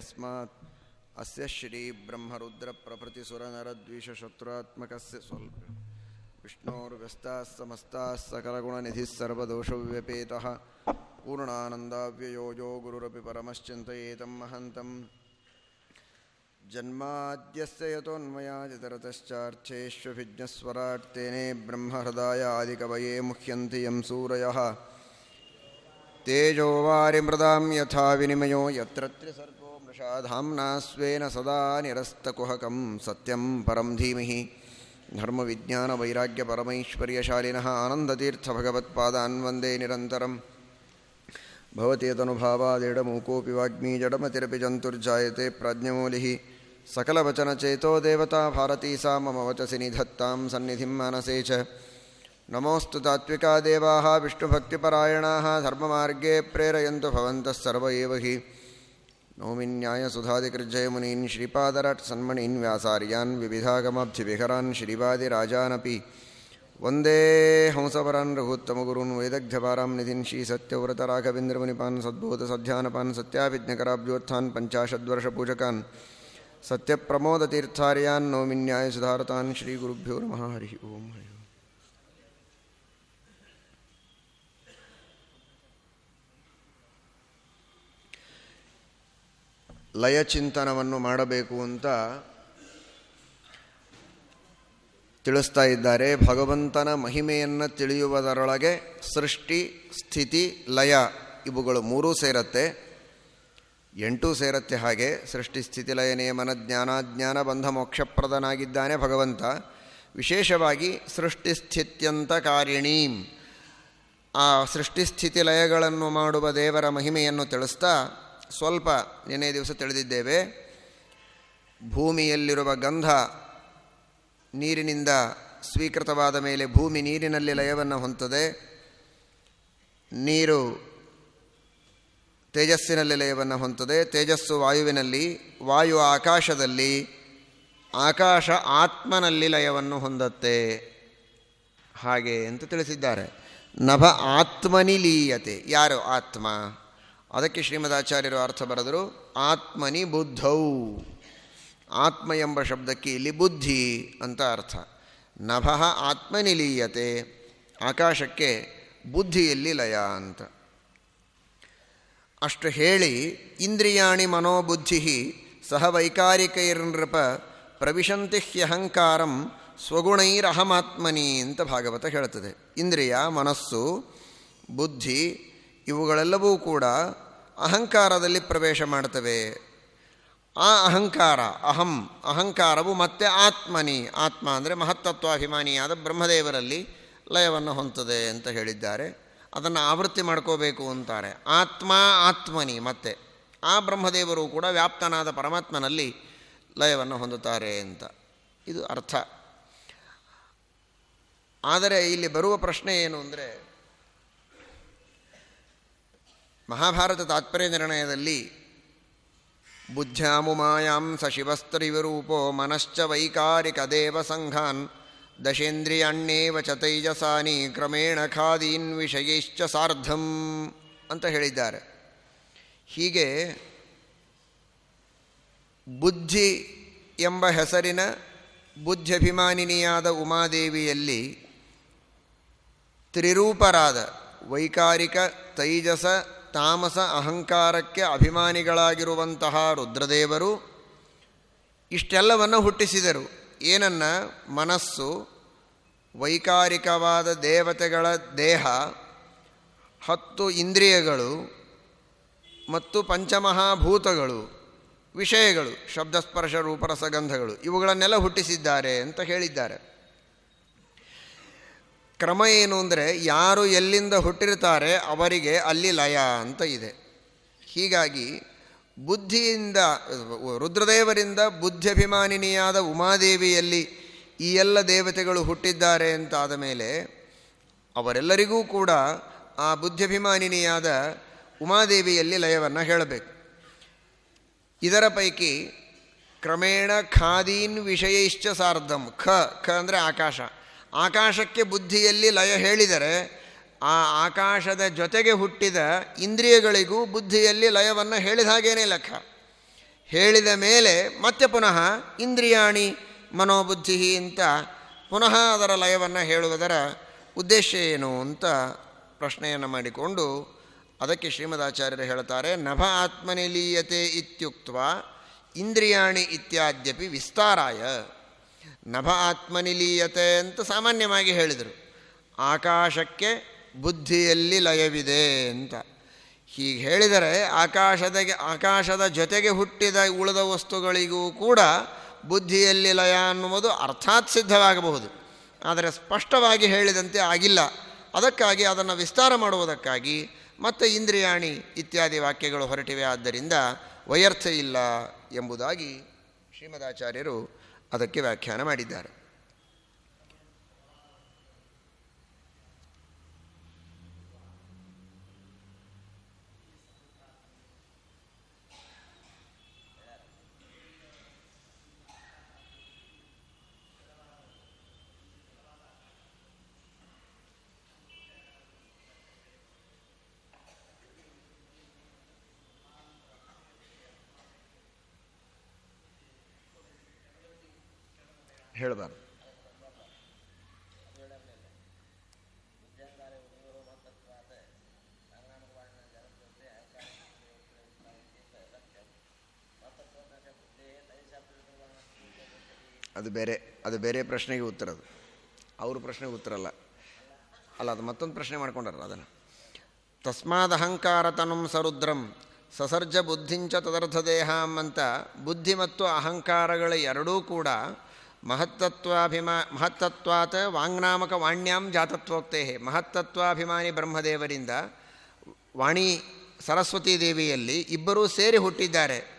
तस्मात् अस्य श्रीब्रह्मरुद्रप्रभृतिसुरनरद्विषशत्रुरात्मकस्य स्वल्प। विष्णोर्व्यस्ताः समस्ताः सकलगुणनिधिः सर्वदोषव्यपेतः पूर्णानन्दाव्ययोजो गुरुरपि परमश्चिन्तयेतं महन्तम्। जन्माद्यस्य यतोन्मयादितरतश्चार्चेष्वभिज्ञस्वराट् तेने ब्रह्महृदाय आदिकवये मुह्यन्ति यं सूरयः। तेजो वारिमृदां यथा विनिमयो यत्र त्रिसर्गो मृषाधाम्ना स्वेन सदा निरस्तकुहकं सत्यं परं धीमहि धर्मविज्ञानवैराग्यपरमैश्वर्यशालिनः आनन्दतीर्थभगवत्पादान् वन्दे निरन्तरं भवति यदनुभावादिडमूकोऽपि वाग्मी जडमतिरपि जन्तुर्जायते प्राज्ञमौलिः सकलवचनचेतो देवता भारती सा मम वचसि निधत्तां सन्निधिं मानसे च नमोऽस्तु तात्विका देवाः विष्णुभक्तिपरायणाः धर्ममार्गे प्रेरयन्तु भवन्तः सर्व एव हि नौमिन्यायसुधादिकृज्जयमुनीन् श्रीपादरट् सन्मणीन् व्यासार्यान् विविधागमाब्धिविहरान् श्रीवादिराजानपि वंदे हंसवरान् रघुत्तमगुरून् वैदग्ध्यपारां निधिन् श्रीसत्यव्रतराघवेन्द्रमुनिपान् सद्बोधसध्यानपान् सत्याभिज्ञकराब्जोत्थान् पञ्चाशद्वर्षपूजकान् सत्यप्रमोदतीर्थार्यान् नौमिन्यायसुधारतान् श्रीगुरुभ्यो नमः। हरिः ओं हरिः ಲಯಚಿಂತನವನ್ನು ಮಾಡಬೇಕು ಅಂತ ತಿಳಿಸ್ತಾ ಇದ್ದಾರೆ. ಭಗವಂತನ ಮಹಿಮೆಯನ್ನು ತಿಳಿಯುವುದರೊಳಗೆ ಸೃಷ್ಟಿ, ಸ್ಥಿತಿ, ಲಯ ಇವುಗಳು ಮೂರೂ ಸೇರತ್ತೆ. ಎಂಟೂ ಸೇರತ್ತೆ ಹಾಗೆ. ಸೃಷ್ಟಿ, ಸ್ಥಿತಿ, ಲಯ, ನಿಯಮನ ಜ್ಞಾನಾಜ್ಞಾನ ಬಂಧ, ಮೋಕ್ಷಪ್ರದನಾಗಿದ್ದಾನೆ ಭಗವಂತ. ವಿಶೇಷವಾಗಿ ಸೃಷ್ಟಿ, ಸ್ಥಿತ್ಯಂತ ಕಾರಿಣೀಂ. ಆ ಸೃಷ್ಟಿ, ಸ್ಥಿತಿ, ಲಯಗಳನ್ನು ಮಾಡುವ ದೇವರ ಮಹಿಮೆಯನ್ನು ತಿಳಿಸ್ತಾ ಸ್ವಲ್ಪ ನಿನ್ನೆ ದಿವಸ ತಿಳಿದಿದ್ದೇವೆ. ಭೂಮಿಯಲ್ಲಿರುವ ಗಂಧ ನೀರಿನಿಂದ ಸ್ವೀಕೃತವಾದ ಮೇಲೆ ಭೂಮಿ ನೀರಿನಲ್ಲಿ ಲಯವನ್ನು ಹೊಂದುತ್ತದೆ ನೀರು ತೇಜಸ್ಸಿನಲ್ಲಿ ಲಯವನ್ನು ಹೊಂದುತ್ತದೆ ತೇಜಸ್ಸು ವಾಯುವಿನಲ್ಲಿ, ವಾಯು ಆಕಾಶದಲ್ಲಿ, ಆಕಾಶ ಆತ್ಮನಲ್ಲಿ ಲಯವನ್ನು ಹೊಂದತ್ತೆ. ಹಾಗೆ ಅಂತ ತಿಳಿಸಿದ್ದಾರೆ. ನಭ ಆತ್ಮನಿ ಲೀಯತೆ. ಯಾರು? ಆತ್ಮ. ಅದಕ್ಕೆ ಶ್ರೀಮದಾಚಾರ್ಯರು ಅರ್ಥ ಬರೆದರು, ಆತ್ಮನಿ ಬುದ್ಧೌ. ಆತ್ಮ ಎಂಬ ಶಬ್ದಕ್ಕೆ ಇಲ್ಲಿ ಬುದ್ಧಿ ಅಂತ ಅರ್ಥ. ನಭಃ ಆತ್ಮನಿಲೀಯತೆ ಆಕಾಶಕ್ಕೆ ಬುದ್ಧಿಯಲ್ಲಿ ಲಯ ಅಂತ. ಅಷ್ಟು ಹೇಳಿ ಇಂದ್ರಿಯಾಣಿ ಮನೋಬುದ್ಧಿ ಸಹ ವೈಕಾರಿಕೈರ್ನೃಪ ಪ್ರವಿಶಂತಿ ಹ್ಯಹಂಕಾರಂ ಸ್ವಗುಣೈರಹಮಾತ್ಮನಿ ಅಂತ ಭಾಗವತ ಹೇಳ್ತದೆ ಇಂದ್ರಿಯ, ಮನಸ್ಸು, ಬುದ್ಧಿ ಇವುಗಳೆಲ್ಲವೂ ಕೂಡ ಅಹಂಕಾರದಲ್ಲಿ ಪ್ರವೇಶ ಮಾಡ್ತವೆ ಆ ಅಹಂಕಾರ, ಅಹಂ, ಅಹಂಕಾರವು ಮತ್ತೆ ಆತ್ಮನಿ. ಆತ್ಮ ಅಂದರೆ ಮಹತ್ತತ್ವಾಭಿಮಾನಿಯಾದ ಬ್ರಹ್ಮದೇವರಲ್ಲಿ ಲಯವನ್ನು ಹೊಂತದೆ ಅಂತ ಹೇಳಿದ್ದಾರೆ. ಅದನ್ನು ಆವೃತ್ತಿ ಮಾಡ್ಕೋಬೇಕು ಅಂತಾರೆ. ಆತ್ಮ, ಆತ್ಮನಿ ಮತ್ತೆ. ಆ ಬ್ರಹ್ಮದೇವರು ಕೂಡ ವ್ಯಾಪ್ತನಾದ ಪರಮಾತ್ಮನಲ್ಲಿ ಲಯವನ್ನು ಹೊಂದುತ್ತಾರೆ ಅಂತ. ಇದು ಅರ್ಥ. ಆದರೆ ಇಲ್ಲಿ ಬರುವ ಪ್ರಶ್ನೆ ಏನು ಅಂದರೆ ಮಹಾಭಾರತ ತಾತ್ಪರ್ಯ ನಿರ್ಣಯದಲ್ಲಿ ಬುದ್ಧ್ಯಾಮುಮಾಯಾಂ ಸ ಶಿವಸ್ತ್ರಿವಿರೂಪೋ ಮನಶ್ಚ ವೈಕಾರಿಕ ದೇವ ಸಂಘಾನ್ ದಶೇಂದ್ರಿಯಣ್ಣೇವ ಚ ತೈಜಸಾನಿ ಕ್ರಮೇಣ ಖಾದೀನ್ ವಿಷಯೈಶ್ಚ ಸಾರ್ಧಂ ಅಂತ ಹೇಳಿದ್ದಾರೆ. ಹೀಗೆ ಬುದ್ಧಿ ಎಂಬ ಹೆಸರಿನ ಬುದ್ಧ್ಯಭಿಮಾನಿನಿಯಾದ ಉಮಾದೇವಿಯಲ್ಲಿ ತ್ರಿರೂಪರಾದ ವೈಕಾರಿಕ ತೈಜಸ ತಾಮಸ ಅಹಂಕಾರಕ್ಕೆ ಅಭಿಮಾನಿಗಳಾಗಿರುವಂತಹ ರುದ್ರದೇವರು ಇಷ್ಟೆಲ್ಲವನ್ನು ಹುಟ್ಟಿಸಿದರು. ಏನನ್ನ? ಮನಸ್ಸು, ವೈಕಾರಿಕವಾದ ದೇವತೆಗಳ ದೇಹ, ಹತ್ತು ಇಂದ್ರಿಯಗಳು ಮತ್ತು ಪಂಚಮಹಾಭೂತಗಳು, ವಿಷಯಗಳು, ಶಬ್ದಸ್ಪರ್ಶ, ರೂಪರಸಗಂಧಗಳು, ಇವುಗಳನ್ನೆಲ್ಲ ಹುಟ್ಟಿಸಿದ್ದಾರೆ ಅಂತ ಹೇಳಿದ್ದಾರೆ. ಕ್ರಮ ಏನು ಅಂದರೆ ಯಾರು ಎಲ್ಲಿಂದ ಹುಟ್ಟಿರ್ತಾರೆ ಅವರಿಗೆ ಅಲ್ಲಿ ಲಯ ಅಂತ ಇದೆ. ಹೀಗಾಗಿ ಬುದ್ಧಿಯಿಂದ, ರುದ್ರದೇವರಿಂದ ಬುದ್ಧಿಭಿಮಾನಿನಿಯಾದ ಉಮಾದೇವಿಯಲ್ಲಿ ಈ ಎಲ್ಲ ದೇವತೆಗಳು ಹುಟ್ಟಿದ್ದಾರೆ ಅಂತಾದ ಮೇಲೆ ಅವರೆಲ್ಲರಿಗೂ ಕೂಡ ಆ ಬುದ್ಧಿಭಿಮಾನಿನಿಯಾದ ಉಮಾದೇವಿಯಲ್ಲಿ ಲಯವನ್ನು ಹೇಳಬೇಕು. ಇದರ ಪೈಕಿ ಕ್ರಮೇಣ ಖಾದೀನ್ ವಿಷಯೈಶ್ಚ ಸಾರ್ಧಂ, ಖ ಖ ಅಂದರೆ ಆಕಾಶ. ಆಕಾಶಕ್ಕೆ ಬುದ್ಧಿಯಲ್ಲಿ ಲಯ ಹೇಳಿದರೆ, ಆ ಆಕಾಶದ ಜೊತೆಗೆ ಹುಟ್ಟಿದ ಇಂದ್ರಿಯಗಳಿಗೂ ಬುದ್ಧಿಯಲ್ಲಿ ಲಯವನ್ನು ಹೇಳಿದ ಹಾಗೇನೇ ಲೆಕ್ಕ. ಹೇಳಿದ ಮೇಲೆ ಮತ್ತೆ ಪುನಃ ಇಂದ್ರಿಯಾಣಿ ಮನೋಬುದ್ಧಿ ಅಂತ ಪುನಃ ಅದರ ಲಯವನ್ನು ಹೇಳುವುದರ ಉದ್ದೇಶ ಏನು ಅಂತ ಪ್ರಶ್ನೆಯನ್ನು ಮಾಡಿಕೊಂಡು ಅದಕ್ಕೆ ಶ್ರೀಮದಾಚಾರ್ಯರು ಹೇಳ್ತಾರೆ ನಭ ಆತ್ಮನಿಲೀಯತೆ ಇತ್ಯುಕ್ತ ಇಂದ್ರಿಯಾಣಿ ಇತ್ಯಾದ್ಯಪಿ ವಿಸ್ತಾರಾಯ. ನಭ ಆತ್ಮನಿಲೀಯತೆ ಅಂತ ಸಾಮಾನ್ಯವಾಗಿ ಹೇಳಿದರು. ಆಕಾಶಕ್ಕೆ ಬುದ್ಧಿಯಲ್ಲಿ ಲಯವಿದೆ ಅಂತ. ಹೀಗೆ ಹೇಳಿದರೆ ಆಕಾಶದ ಆಕಾಶದ ಜೊತೆಗೆ ಹುಟ್ಟಿದ ಉಳಿದ ವಸ್ತುಗಳಿಗೂ ಕೂಡ ಬುದ್ಧಿಯಲ್ಲಿ ಲಯ ಅನ್ನುವುದು ಅರ್ಥಾತ್ ಸಿದ್ಧವಾಗಬಹುದು. ಆದರೆ ಸ್ಪಷ್ಟವಾಗಿ ಹೇಳಿದಂತೆ ಆಗಿಲ್ಲ. ಅದಕ್ಕಾಗಿ ಅದನ್ನು ವಿಸ್ತಾರ ಮಾಡುವುದಕ್ಕಾಗಿ ಮತ್ತು ಇಂದ್ರಿಯಾಣಿ ಇತ್ಯಾದಿ ವಾಕ್ಯಗಳು ಹೊರಟಿವೆ. ಆದ್ದರಿಂದ ವಯರ್ಥ ಇಲ್ಲ ಎಂಬುದಾಗಿ ಶ್ರೀಮದಾಚಾರ್ಯರು ಅದಕ್ಕೆ ವ್ಯಾಖ್ಯಾನ ಮಾಡಿದ್ದಾರೆ. ಹೇಳಬಾರ್ದು ಅದು ಬೇರೆ ಅದು ಬೇರೆ ಪ್ರಶ್ನೆಗೆ ಉತ್ತರ ಅದು. ಅವ್ರ ಪ್ರಶ್ನೆಗೆ ಉತ್ತರ ಅಲ್ಲ. ಅಲ್ಲ, ಅದು ಮತ್ತೊಂದು ಪ್ರಶ್ನೆ ಮಾಡ್ಕೊಂಡಾರ ಅದನ್ನು. ತಸ್ಮಾದ ಅಹಂಕಾರ ತನುಂ ಸರುದ್ರಂ, ಸಸರ್ಜ ಬುದ್ಧಿಂಚ ತದರ್ಥ ದೇಹಂ ಅಂತ ಬುದ್ಧಿ ಮತ್ತು ಅಹಂಕಾರಗಳ ಎರಡೂ ಕೂಡ ಮಹತ್ತತ್ವಾಭಿಮಾ, ಮಹತ್ತತ್ವಾತ್ ವಾಂಗ್ನಾಮಕ ವಾಣ್ಯಾಂ ಜಾತತ್ವೋಕ್ತೇ ಮಹತ್ತತ್ವಾಭಿಮಾನಿ ಬ್ರಹ್ಮದೇವರಿಂದ ವಾಣಿ ಸರಸ್ವತಿ ದೇವಿಯಲ್ಲಿ ಇಬ್ಬರೂ ಸೇರಿ ಹುಟ್ಟಿದ್ದಾರೆ.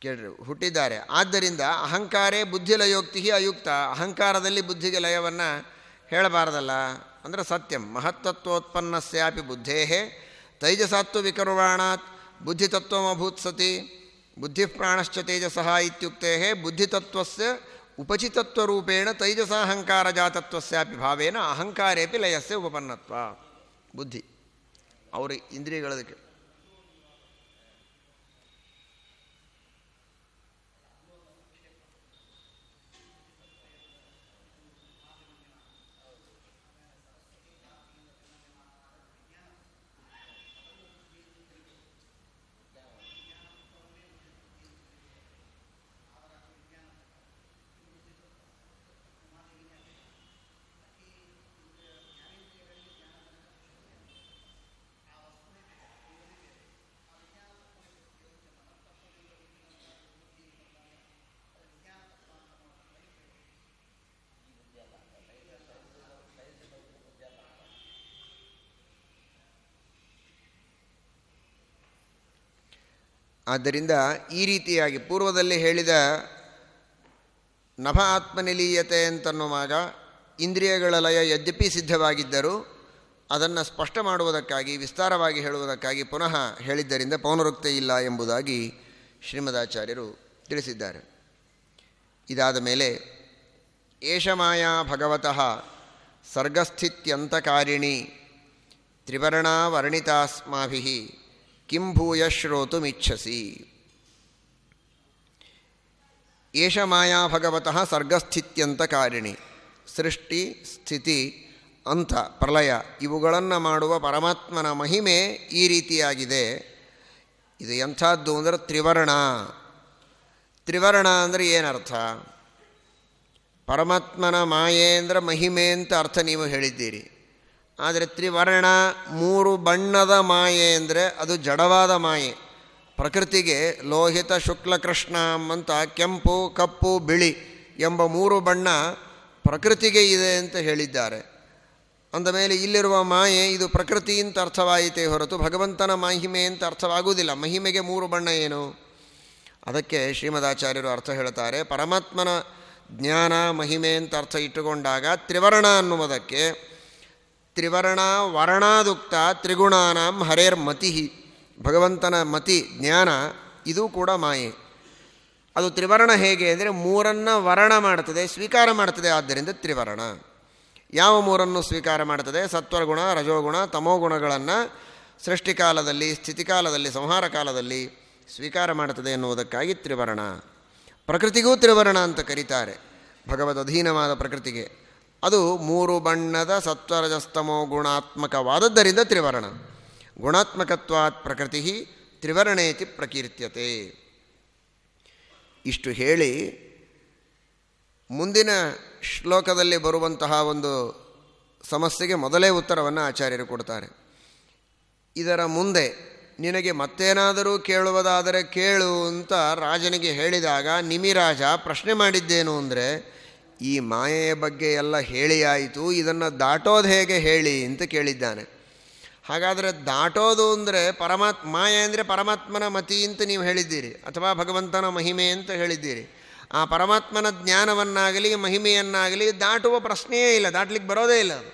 ಕೇಳ್ರಿ, ಹುಟ್ಟಿದ್ದಾರೆ. ಆದ್ದರಿಂದ ಅಹಂಕಾರೇ ಬುದ್ಧಿ ಲಯೋಕ್ತಿ ಅಯುಕ್ತ. ಅಹಂಕಾರದಲ್ಲಿ ಬುದ್ಧಿಗೆ ಲಯವನ್ನು ಹೇಳಬಾರದಲ್ಲ. ಅಂದರೆ ಸತ್ಯಂ. ಮಹತ್ತತ್ವೋತ್ಪನ್ನಸ್ಯಾಪಿ ಬುದ್ಧೇ ತೈಜಸಾತ್ವ ವಿಕರ್ವಾಣಾತ್. ಬುದ್ಧಿತತ್ವಮಭೂತ್ ಸತಿ ಬುದ್ಧಿಪ್ರಾಣಶ್ಚ ತೇಜಸಃ ಇತ್ಯುಕ್ತೆ ಬುದ್ಧಿತತ್ವಸ್ಯ ಉಪಚಿತತ್ವರೂಪೇಣ ತೈಜಸಾಹಂಕಾರ ಜಾತತ್ವಸ್ಯಾಪಿ ಭಾವೇನ ಅಹಂಕಾರೇಪಿ ಲಯಸ್ಯ ಉಪಪನ್ನತ್ವ. ಬುದ್ಧಿ. ಅವರು ಇಂದ್ರಿಯಗಳದಕ್ಕೆ ಆದ್ದರಿಂದ ಈ ರೀತಿಯಾಗಿ ಪೂರ್ವದಲ್ಲಿ ಹೇಳಿದ ನಭ ಆತ್ಮನಿಲೀಯತೆ ಅಂತನ್ನುವಾಗ ಇಂದ್ರಿಯಗಳ ಲಯ ಯದ್ಯಪಿ ಸಿದ್ಧವಾಗಿದ್ದರೂ ಅದನ್ನು ಸ್ಪಷ್ಟ ಮಾಡುವುದಕ್ಕಾಗಿ, ವಿಸ್ತಾರವಾಗಿ ಹೇಳುವುದಕ್ಕಾಗಿ ಪುನಃ ಹೇಳಿದ್ದರಿಂದ ಪೌನರುಕ್ತಿ ಇಲ್ಲ ಎಂಬುದಾಗಿ ಶ್ರೀಮದಾಚಾರ್ಯರು ತಿಳಿಸಿದ್ದಾರೆ. ಇದಾದ ಮೇಲೆ ಏಷಮಾಯಾ ಭಗವತಃ ಸರ್ಗಸ್ಥಿತ್ಯಂತಕಾರಿಣಿ ತ್ರಿವರ್ಣಾ ವರ್ಣಿತಾಸ್ಮಾಭಿ ಕಿಂ ಭೂಯ ಶ್ರೋತುಮಿಚ್ಛಸಿ ಏಷ ಮಾಯಾ ಭಗವತಃ ಸರ್ಗಸ್ಥಿತ್ಯಂತಕಾರಿಣಿ ಸೃಷ್ಟಿ ಸ್ಥಿತಿ ಅಂಥ ಪ್ರಲಯ ಇವುಗಳನ್ನು ಮಾಡುವ ಪರಮಾತ್ಮನ ಮಹಿಮೆ ಈ ರೀತಿಯಾಗಿದೆ. ಇದು ಎಂಥದ್ದು ಅಂದರೆ ತ್ರಿವರ್ಣ. ತ್ರಿವರ್ಣ ಅಂದರೆ ಏನರ್ಥ? ಪರಮಾತ್ಮನ ಮಾಯೆ ಅಂದರೆ ಮಹಿಮೆ ಅಂತ ಅರ್ಥ ನೀವು ಹೇಳಿದ್ದೀರಿ. ಆದರೆ ತ್ರಿವರ್ಣ ಮೂರು ಬಣ್ಣದ ಮಾಯೆ ಅಂದರೆ ಅದು ಜಡವಾದ ಮಾಯೆ. ಪ್ರಕೃತಿಗೆ ಲೋಹಿತ ಶುಕ್ಲ ಕೃಷ್ಣ ಅಂತ ಕೆಂಪು, ಕಪ್ಪು, ಬಿಳಿ ಎಂಬ ಮೂರು ಬಣ್ಣ ಪ್ರಕೃತಿಗೆ ಇದೆ ಅಂತ ಹೇಳಿದ್ದಾರೆ. ಅಂದಮೇಲೆ ಇಲ್ಲಿರುವ ಮಾಯೆ ಇದು ಪ್ರಕೃತಿ ಅಂತ ಅರ್ಥವಾಯಿತೇ ಹೊರತು ಭಗವಂತನ ಮಹಿಮೆ ಅಂತ ಅರ್ಥವಾಗುವುದಿಲ್ಲ. ಮಹಿಮೆಗೆ ಮೂರು ಬಣ್ಣ ಏನು? ಅದಕ್ಕೆ ಶ್ರೀಮದಾಚಾರ್ಯರು ಅರ್ಥ ಹೇಳ್ತಾರೆ, ಪರಮಾತ್ಮನ ಜ್ಞಾನ ಮಹಿಮೆ ಅಂತ ಅರ್ಥ ಇಟ್ಟುಕೊಂಡಾಗ ತ್ರಿವರ್ಣ ಅನ್ನುವುದಕ್ಕೆ ತ್ರಿವರ್ಣ ವರ್ಣಾದುಕ್ತ ತ್ರಿಗುಣಾನಾಂ ಹರೇರ್ ಮತಿ. ಭಗವಂತನ ಮತಿ ಜ್ಞಾನ, ಇದೂ ಕೂಡ ಮಾಯೆ. ಅದು ತ್ರಿವರ್ಣ ಹೇಗೆ ಅಂದರೆ ಮೂರನ್ನು ವರ್ಣ ಮಾಡ್ತದೆ ಸ್ವೀಕಾರ ಮಾಡ್ತದೆ ಆದ್ದರಿಂದ ತ್ರಿವರ್ಣ. ಯಾವ ಮೂರನ್ನು ಸ್ವೀಕಾರ ಮಾಡ್ತದೆ ಸತ್ವಗುಣ ರಜೋಗುಣ, ತಮೋಗುಣಗಳನ್ನು ಸೃಷ್ಟಿಕಾಲದಲ್ಲಿ, ಸ್ಥಿತಿಕಾಲದಲ್ಲಿ ಸಂಹಾರ ಕಾಲದಲ್ಲಿ ಸ್ವೀಕಾರ ಮಾಡ್ತದೆ ಎನ್ನುವುದಕ್ಕಾಗಿ ತ್ರಿವರ್ಣ. ಪ್ರಕೃತಿಗೂ ತ್ರಿವರ್ಣ ಅಂತ ಕರೀತಾರೆ, ಭಗವದ್ ಅಧೀನವಾದ ಪ್ರಕೃತಿಗೆ. ಅದು ಮೂರು ಬಣ್ಣದ ಸತ್ವರಜಸ್ತಮೋ ಗುಣಾತ್ಮಕವಾದದ್ದರಿಂದ ತ್ರಿವರ್ಣ. ಗುಣಾತ್ಮಕತ್ವಾತ್ ಪ್ರಕೃತಿ ತ್ರಿವರ್ಣೇತಿ ಪ್ರಕೀರ್ತ್ಯತೆ. ಇಷ್ಟು ಹೇಳಿ ಮುಂದಿನ ಶ್ಲೋಕದಲ್ಲಿ ಬರುವಂತಹ ಒಂದು ಸಮಸ್ಯೆಗೆ ಮೊದಲೇ ಉತ್ತರವನ್ನು ಆಚಾರ್ಯರು ಕೊಡ್ತಾರೆ. ಇದರ ಮುಂದೆ ನಿನಗೆ ಮತ್ತೇನಾದರೂ ಕೇಳುವುದಾದರೆ ಕೇಳು ಅಂತ ರಾಜನಿಗೆ ಹೇಳಿದಾಗ, ನಿಮಿರಾಜ, ಪ್ರಶ್ನೆ ಮಾಡಿದ್ದೇನು ಅಂದರೆ ಈ ಮಾಯೆಯ ಬಗ್ಗೆ ಎಲ್ಲ ಹೇಳಿ ಆಯಿತು, ಇದನ್ನು ದಾಟೋದು ಹೇಗೆ ಹೇಳಿ ಅಂತ ಕೇಳಿದ್ದಾನೆ. ಹಾಗಾದರೆ ದಾಟೋದು ಅಂದರೆ ಪರಮಾತ್, ಮಾಯೆ ಅಂದರೆ ಪರಮಾತ್ಮನ ಮತಿ ಅಂತ ನೀವು ಹೇಳಿದ್ದೀರಿ, ಅಥವಾ ಭಗವಂತನ ಮಹಿಮೆ ಅಂತ ಹೇಳಿದ್ದೀರಿ. ಆ ಪರಮಾತ್ಮನ ಜ್ಞಾನವನ್ನಾಗಲಿ, ಮಹಿಮೆಯನ್ನಾಗಲಿ ದಾಟುವ ಪ್ರಶ್ನೆಯೇ ಇಲ್ಲ ದಾಟ್ಲಿಕ್ಕೆ ಬರೋದೇ ಇಲ್ಲ ಅದು.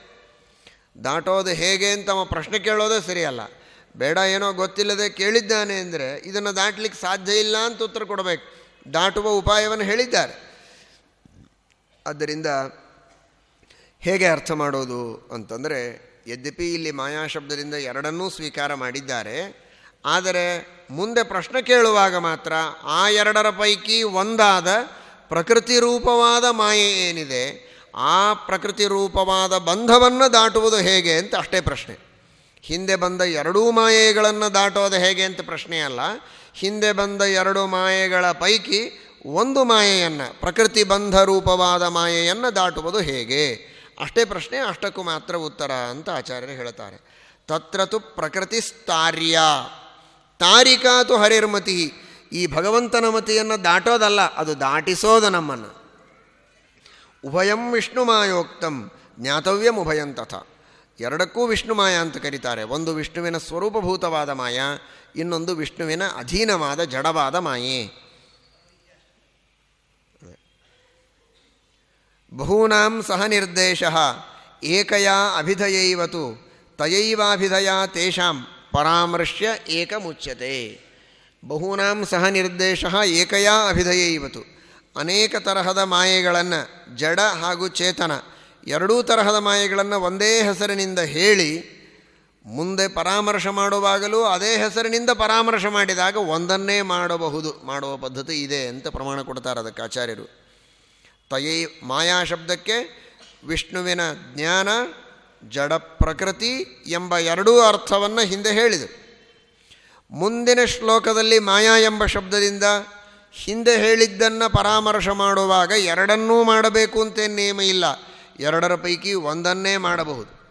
ದಾಟೋದು ಹೇಗೆ ಅಂತ ಅವ ಪ್ರಶ್ನೆ ಕೇಳೋದೇ ಸರಿಯಲ್ಲ. ಬೇಡ, ಏನೋ ಗೊತ್ತಿಲ್ಲದೆ ಕೇಳಿದ್ದಾನೆ ಅಂದರೆ ಇದನ್ನು ದಾಟ್ಲಿಕ್ಕೆ ಸಾಧ್ಯ ಇಲ್ಲ ಅಂತ ಉತ್ತರ ಕೊಡಬೇಕು. ದಾಟುವ ಉಪಾಯವನ್ನು ಹೇಳಿದ್ದಾರೆ. ಆದ್ದರಿಂದ ಹೇಗೆ ಅರ್ಥ ಮಾಡೋದು ಅಂತಂದರೆ, ಯದ್ಯಪಿ ಇಲ್ಲಿ ಮಾಯಾ ಶಬ್ದದಿಂದ ಎರಡನ್ನೂ ಸ್ವೀಕಾರ ಮಾಡಿದ್ದಾರೆ, ಆದರೆ ಮುಂದೆ ಪ್ರಶ್ನೆ ಕೇಳುವಾಗ ಮಾತ್ರ ಆ ಎರಡರ ಪೈಕಿ ಒಂದಾದ ಪ್ರಕೃತಿ ರೂಪವಾದ ಮಾಯೆ ಏನಿದೆ, ಆ ಪ್ರಕೃತಿ ರೂಪವಾದ ಬಂಧವನ್ನು ದಾಟುವುದು ಹೇಗೆ ಅಂತ ಅಷ್ಟೇ ಪ್ರಶ್ನೆ. ಹಿಂದೆ ಬಂದ ಎರಡೂ ಮಾಯೆಗಳನ್ನು ದಾಟೋದು ಹೇಗೆ ಅಂತ ಪ್ರಶ್ನೆ ಅಲ್ಲ ಹಿಂದೆ ಬಂದ ಎರಡು ಮಾಯೆಗಳ ಪೈಕಿ ಒಂದು ಮಾಯೆಯನ್ನು, ಪ್ರಕೃತಿ ಬಂಧ ರೂಪವಾದ ಮಾಯೆಯನ್ನು ದಾಟುವುದು ಹೇಗೆ? ಅಷ್ಟೇ ಪ್ರಶ್ನೆ, ಅಷ್ಟಕ್ಕೂ ಮಾತ್ರ ಉತ್ತರ ಅಂತ ಆಚಾರ್ಯರು ಹೇಳ್ತಾರೆ. ತತ್ರತು ಪ್ರಕೃತಿ ಸ್ತಾರ್ಯ ತಾರಿಕಾತು ಹರಿರ್ಮತಿ. ಈ ಭಗವಂತನ ಮತಿಯನ್ನು ದಾಟೋದಲ್ಲ, ಅದು ದಾಟಿಸೋದು ನಮ್ಮನ್ನು. ಉಭಯಂ ವಿಷ್ಣುಮಾಯೋಕ್ತಂ ಜ್ಞಾತವ್ಯಂ ಉಭಯಂ ತಥ. ಎರಡಕ್ಕೂ ವಿಷ್ಣು ಮಾಯ ಅಂತ ಕರೀತಾರೆ. ಒಂದು ವಿಷ್ಣುವಿನ ಸ್ವರೂಪಭೂತವಾದ ಮಾಯ, ಇನ್ನೊಂದು ವಿಷ್ಣುವಿನ ಅಧೀನವಾದ ಜಡವಾದ ಮಾಯೆ. ಬಹೂನಾಂ ಸಹ ನಿರ್ದೇಶ ಏಕಯಾ ಅಭಿಧಯೈವತು ತಯೈವಾಭಿಧಯ ತೇಷಾಂ ಪರಾಮರ್ಶ್ಯ ಏಕಮುಚ್ಯತೆ ಬಹೂನಾಂ ಸಹ ನಿರ್ದೇಶ ಏಕಯಾ ಅಭಿಧಯೈವತು ಅನೇಕ ತರಹದ ಮಾಯೆಗಳನ್ನು ಜಡ ಹಾಗೂ ಚೇತನ ಎರಡೂ ತರಹದ ಮಾಯೆಗಳನ್ನು ಒಂದೇ ಹೆಸರಿನಿಂದ ಹೇಳಿ, ಮುಂದೆ ಪರಾಮರ್ಶ ಮಾಡುವಾಗಲೂ ಅದೇ ಹೆಸರಿನಿಂದ ಪರಾಮರ್ಶ ಮಾಡಿದಾಗ ಒಂದನ್ನೇ ಮಾಡಬಹುದು, ಮಾಡುವ ಪದ್ಧತಿ ಇದೆ ಅಂತ ಪ್ರಮಾಣ ಕೊಡ್ತಾರೆ ಅದಕ್ಕೆ ಆಚಾರ್ಯರು. ತಯೈ ಮಾಯಾ ಶಬ್ದಕ್ಕೆ ವಿಷ್ಣುವಿನ ಜ್ಞಾನ, ಜಡ ಪ್ರಕೃತಿ ಎಂಬ ಎರಡೂ ಅರ್ಥವನ್ನು ಹಿಂದೆ ಹೇಳಿದರು ಮುಂದಿನ ಶ್ಲೋಕದಲ್ಲಿ ಮಾಯಾ ಎಂಬ ಶಬ್ದದಿಂದ ಹಿಂದೆ ಹೇಳಿದ್ದನ್ನು ಪರಾಮರ್ಶ ಮಾಡುವಾಗ ಎರಡನ್ನೂ ಮಾಡಬೇಕು ಅಂತ ನಿಯಮ ಇಲ್ಲ. ಎರಡರ ಪೈಕಿ ಒಂದನ್ನೇ ಮಾಡಬಹುದು.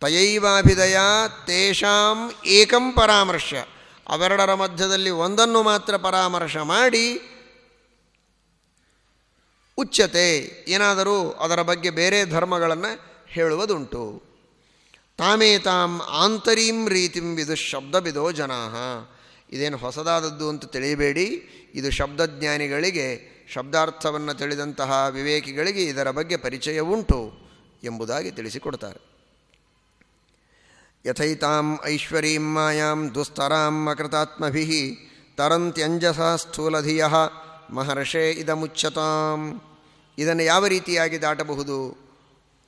ತಯೈವಾಭಿದಯ ತೇಷಾಂ ಏಕಂ ಪರಾಮರ್ಶ. ಅವೆರಡರ ಮಧ್ಯದಲ್ಲಿ ಒಂದನ್ನು ಮಾತ್ರ ಪರಾಮರ್ಶ ಮಾಡಿ ಉಚ್ಚತೆ ಏನಾದರೂ ಅದರ ಬಗ್ಗೆ ಬೇರೆ ಧರ್ಮಗಳನ್ನು ಹೇಳುವುದುಂಟು. ತಾಮೇತಾಂ ಆಂತರೀಂ ರೀತಿಂ ಇದು ಶಬ್ದವಿದೋ ಜನಾ ಇದೇನು ಹೊಸದಾದದ್ದು ಅಂತ ತಿಳಿಯಬೇಡಿ. ಇದು ಶಬ್ದಜ್ಞಾನಿಗಳಿಗೆ, ಶಬ್ದಾರ್ಥವನ್ನು ತಿಳಿದಂತಹ ವಿವೇಕಿಗಳಿಗೆ ಇದರ ಬಗ್ಗೆ ಪರಿಚಯ ಉಂಟು ಎಂಬುದಾಗಿ ತಿಳಿಸಿಕೊಡ್ತಾರೆ. ಯಥೈತಾಂ ಐಶ್ವರೀಂ ಮಾಯಾಂ ದುಸ್ತರಾಂ ಅಕೃತಾತ್ಮಭಿ ತರಂತ್ಯಂಜಸ ಸ್ಥೂಲಧಿಯ ಮಹರ್ಷೇ ಇದಮುಚ್ಯತಾಂ, ಇದನ್ನು ಯಾವ ರೀತಿಯಾಗಿ ದಾಟಬಹುದು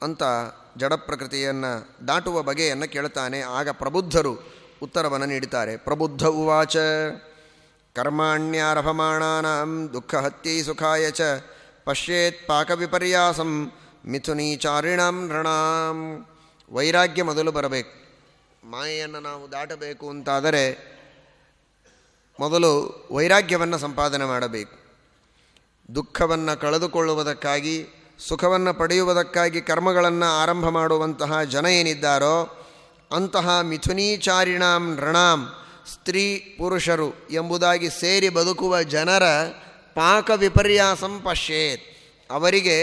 ಅಂತ ಜಡಪ್ರಕೃತಿಯನ್ನು ದಾಟುವ ಬಗೆಯನ್ನು ಕೇಳ್ತಾನೆ. ಆಗ ಪ್ರಬುದ್ಧರು ಉತ್ತರವನ್ನು ನೀಡುತ್ತಾರೆ ಪ್ರಬುದ್ಧ ಉವಾಚ, ಕರ್ಮಾಣ್ಯಾರಭಮಾಣಾನಾಂ ದುಃಖಹತ್ಯೈ ಸುಖಾಯ ಚ, ಪಶ್ಯೇತ್ ಪಾಕವಿಪರ್ಯಾಸಂ ಮಿಥುನೀಚಾರಿಣಾಂ ನೃಣಾಂ. ವೈರಾಗ್ಯ ಮೊದಲು ಬರಬೇಕು. ಮಾಯೆಯನ್ನು ನಾವು ದಾಟಬೇಕು ಅಂತಾದರೆ ಮೊದಲು ವೈರಾಗ್ಯವನ್ನು ಸಂಪಾದನೆ ಮಾಡಬೇಕು. ದುಃಖವನ್ನು ಕಳೆದುಕೊಳ್ಳುವುದಕ್ಕಾಗಿ, ಸುಖವನ್ನು ಪಡೆಯುವುದಕ್ಕಾಗಿ ಕರ್ಮಗಳನ್ನು ಆರಂಭ ಮಾಡುವಂತಹ ಜನ ಏನಿದ್ದಾರೋ, ಅಂತಹ ಮಿಥುನೀಚಾರಿಣಾಂ ನೃಣಾಂ ಸ್ತ್ರೀ ಪುರುಷರು ಎಂಬುದಾಗಿ ಸೇರಿ ಬದುಕುವ ಜನರ ಪಾಕ ವಿಪರ್ಯಾಸಂ ಪಶ್ಯೇತ್. ಅವರಿಗೆ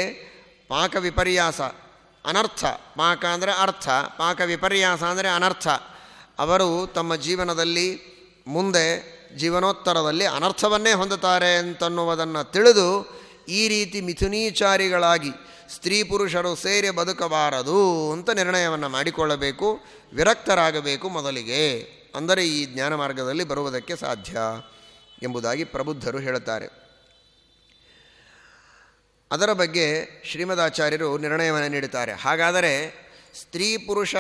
ಪಾಕ ವಿಪರ್ಯಾಸ, ಅನರ್ಥ. ಪಾಕ ಅಂದರೆ ಅರ್ಥ, ಪಾಕ ವಿಪರ್ಯಾಸ ಅಂದರೆ ಅನರ್ಥ. ಅವರು ತಮ್ಮ ಜೀವನದಲ್ಲಿ ಮುಂದೆ ಜೀವನೋತ್ತರದಲ್ಲಿ ಅನರ್ಥವನ್ನೇ ಹೊಂದುತ್ತಾರೆ ಅಂತನ್ನುವುದನ್ನು ತಿಳಿದು ಈ ರೀತಿ ಮಿಥುನೀಚಾರಿಗಳಾಗಿ ಸ್ತ್ರೀ ಪುರುಷರು ಸೇರಿ ಬದುಕಬಾರದು ಅಂತ ನಿರ್ಣಯವನ್ನು ಮಾಡಿಕೊಳ್ಳಬೇಕು, ವಿರಕ್ತರಾಗಬೇಕು ಮೊದಲಿಗೆ. ಅಂದರೆ ಈ ಜ್ಞಾನ ಮಾರ್ಗದಲ್ಲಿ ಬರುವುದಕ್ಕೆ ಸಾಧ್ಯ ಎಂಬುದಾಗಿ ಪ್ರಬುದ್ಧರು ಹೇಳುತ್ತಾರೆ. ಅದರ ಬಗ್ಗೆ ಶ್ರೀಮದಾಚಾರ್ಯರು ನಿರ್ಣಯವನ್ನು ನೀಡುತ್ತಾರೆ. ಹಾಗಾದರೆ ಸ್ತ್ರೀ ಪುರುಷ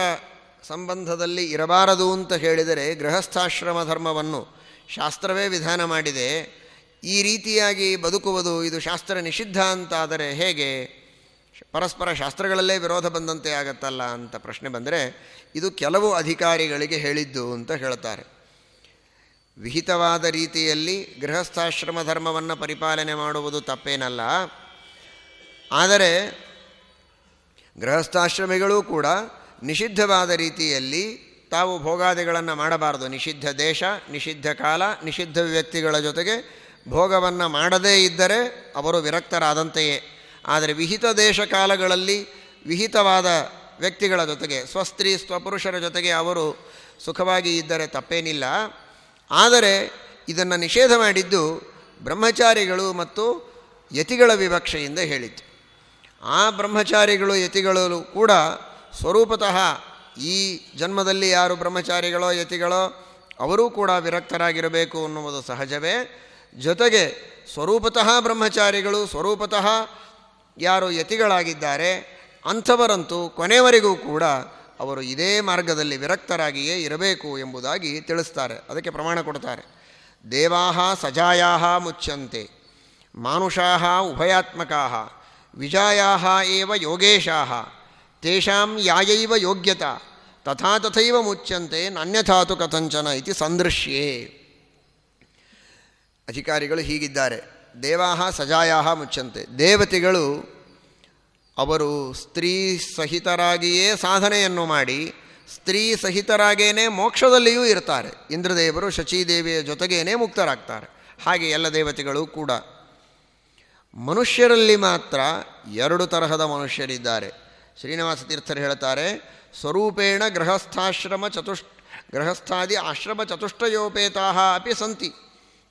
ಸಂಬಂಧದಲ್ಲಿ ಇರಬಾರದು ಅಂತ ಹೇಳಿದರೆ ಗೃಹಸ್ಥಾಶ್ರಮ ಧರ್ಮವನ್ನು ಶಾಸ್ತ್ರವೇ ವಿಧಾನ ಮಾಡಿದೆ, ಈ ರೀತಿಯಾಗಿ ಬದುಕುವುದು ಇದು ಶಾಸ್ತ್ರ ನಿಷಿದ್ಧ ಅಂತಾದರೆ ಹೇಗೆ? ಪರಸ್ಪರ ಶಾಸ್ತ್ರಗಳಲ್ಲೇ ವಿರೋಧ ಬಂದಂತೆ ಆಗತ್ತಲ್ಲ ಅಂತ ಪ್ರಶ್ನೆ ಬಂದರೆ, ಇದು ಕೆಲವು ಅಧಿಕಾರಿಗಳಿಗೆ ಹೇಳಿದ್ದು ಅಂತ ಹೇಳ್ತಾರೆ. ವಿಹಿತವಾದ ರೀತಿಯಲ್ಲಿ ಗೃಹಸ್ಥಾಶ್ರಮ ಧರ್ಮವನ್ನು ಪರಿಪಾಲನೆ ಮಾಡುವುದು ತಪ್ಪೇನಲ್ಲ. ಆದರೆ ಗೃಹಸ್ಥಾಶ್ರಮಿಗಳೂ ಕೂಡ ನಿಷಿದ್ಧವಾದ ರೀತಿಯಲ್ಲಿ ತಾವು ಭೋಗಾದಿಗಳನ್ನು ಮಾಡಬಾರದು. ನಿಷಿದ್ಧ ದೇಶ, ನಿಷಿದ್ಧ ಕಾಲ, ನಿಷಿದ್ಧ ವ್ಯಕ್ತಿಗಳ ಜೊತೆಗೆ ಭೋಗವನ್ನು ಮಾಡದೇ ಇದ್ದರೆ ಅವರು ವಿರಕ್ತರಾದಂತೆಯೇ. ಆದರೆ ವಿಹಿತ ದೇಶ ಕಾಲಗಳಲ್ಲಿ ವಿಹಿತವಾದ ವ್ಯಕ್ತಿಗಳ ಜೊತೆಗೆ, ಸ್ವಸ್ತ್ರೀ, ಸ್ವಪುರುಷರ ಜೊತೆಗೆ ಅವರು ಸುಖವಾಗಿ ಇದ್ದರೆ ತಪ್ಪೇನಿಲ್ಲ. ಆದರೆ ಇದನ್ನು ನಿಷೇಧ ಮಾಡಿದ್ದು ಬ್ರಹ್ಮಚಾರಿಗಳು ಮತ್ತು ಯತಿಗಳ ವಿವಕ್ಷೆಯಿಂದ ಹೇಳಿತು ಆ ಬ್ರಹ್ಮಚಾರಿಗಳು ಯತಿಗಳು ಕೂಡ ಸ್ವರೂಪತಃ ಈ ಜನ್ಮದಲ್ಲಿ ಯಾರು ಬ್ರಹ್ಮಚಾರಿಗಳೋ, ಯತಿಗಳೋ, ಅವರೂ ಕೂಡ ವಿರಕ್ತರಾಗಿರಬೇಕು ಅನ್ನುವುದು ಸಹಜವೇ. ಜೊತೆಗೆ ಸ್ವರೂಪತಃ ಬ್ರಹ್ಮಚಾರಿಗಳು, ಸ್ವರೂಪತಃ ಯಾರು ಯತಿಗಳಾಗಿದ್ದಾರೆ, ಅಂಥವರಂತೂ ಕೊನೆಯವರೆಗೂ ಕೂಡ ಅವರು ಇದೇ ಮಾರ್ಗದಲ್ಲಿ ವಿರಕ್ತರಾಗಿಯೇ ಇರಬೇಕು ಎಂಬುದಾಗಿ ತಿಳಿಸ್ತಾರೆ. ಅದಕ್ಕೆ ಪ್ರಮಾಣ ಕೊಡ್ತಾರೆ. ದೇವಾಹ ಸಜಾಯಾ ಮುಚ್ಚಂತೆ ಮಾನುಷಾ ಉಭಯಾತ್ಮಕಾ ವಿಜಾಯಾ ಏವ ಯೋಗೇಶಾ ತೇಷಾಂ ಯಾಯೈವ ಯೋಗ್ಯತ ತಥಾ ತಥೈವ ಮುಚ್ಚಂತೆ ನನ್ಯಥಾತು ಕಥಂಚನ ಇತಿ ಸಂದೃಶ್ಯೇ ಅಧಿಕಾರಿಗಳು ಹೀಗಿದ್ದಾರೆ. ದೇವಾಹ ಸಜಾಯಾ ಮುಚ್ಚಂತೆ ದೇವತೆಗಳು ಅವರು ಸ್ತ್ರೀ ಸಹಿತರಾಗಿಯೇ ಸಾಧನೆಯನ್ನು ಮಾಡಿ, ಸ್ತ್ರೀ ಸಹಿತರಾಗೇನೆ ಮೋಕ್ಷದಲ್ಲಿಯೂ ಇರ್ತಾರೆ. ಇಂದ್ರದೇವರು ಶಚೀದೇವಿಯ ಜೊತೆಗೇನೆ ಮುಕ್ತರಾಗ್ತಾರೆ. ಹಾಗೆ ಎಲ್ಲ ದೇವತೆಗಳು ಕೂಡ. ಮನುಷ್ಯರಲ್ಲಿ ಮಾತ್ರ ಎರಡು ತರಹದ ಮನುಷ್ಯರಿದ್ದಾರೆ. ಶ್ರೀನಿವಾಸ ತೀರ್ಥರು ಹೇಳ್ತಾರೆ, ಸ್ವರೂಪೇಣ ಗೃಹಸ್ಥಾಶ್ರಮ ಚತುಷ್, ಗೃಹಸ್ಥಾದಿ ಆಶ್ರಮ ಚತುಷ್ಟಯೋಪೇತಾ ಅಪಿ ಸಂತಿ.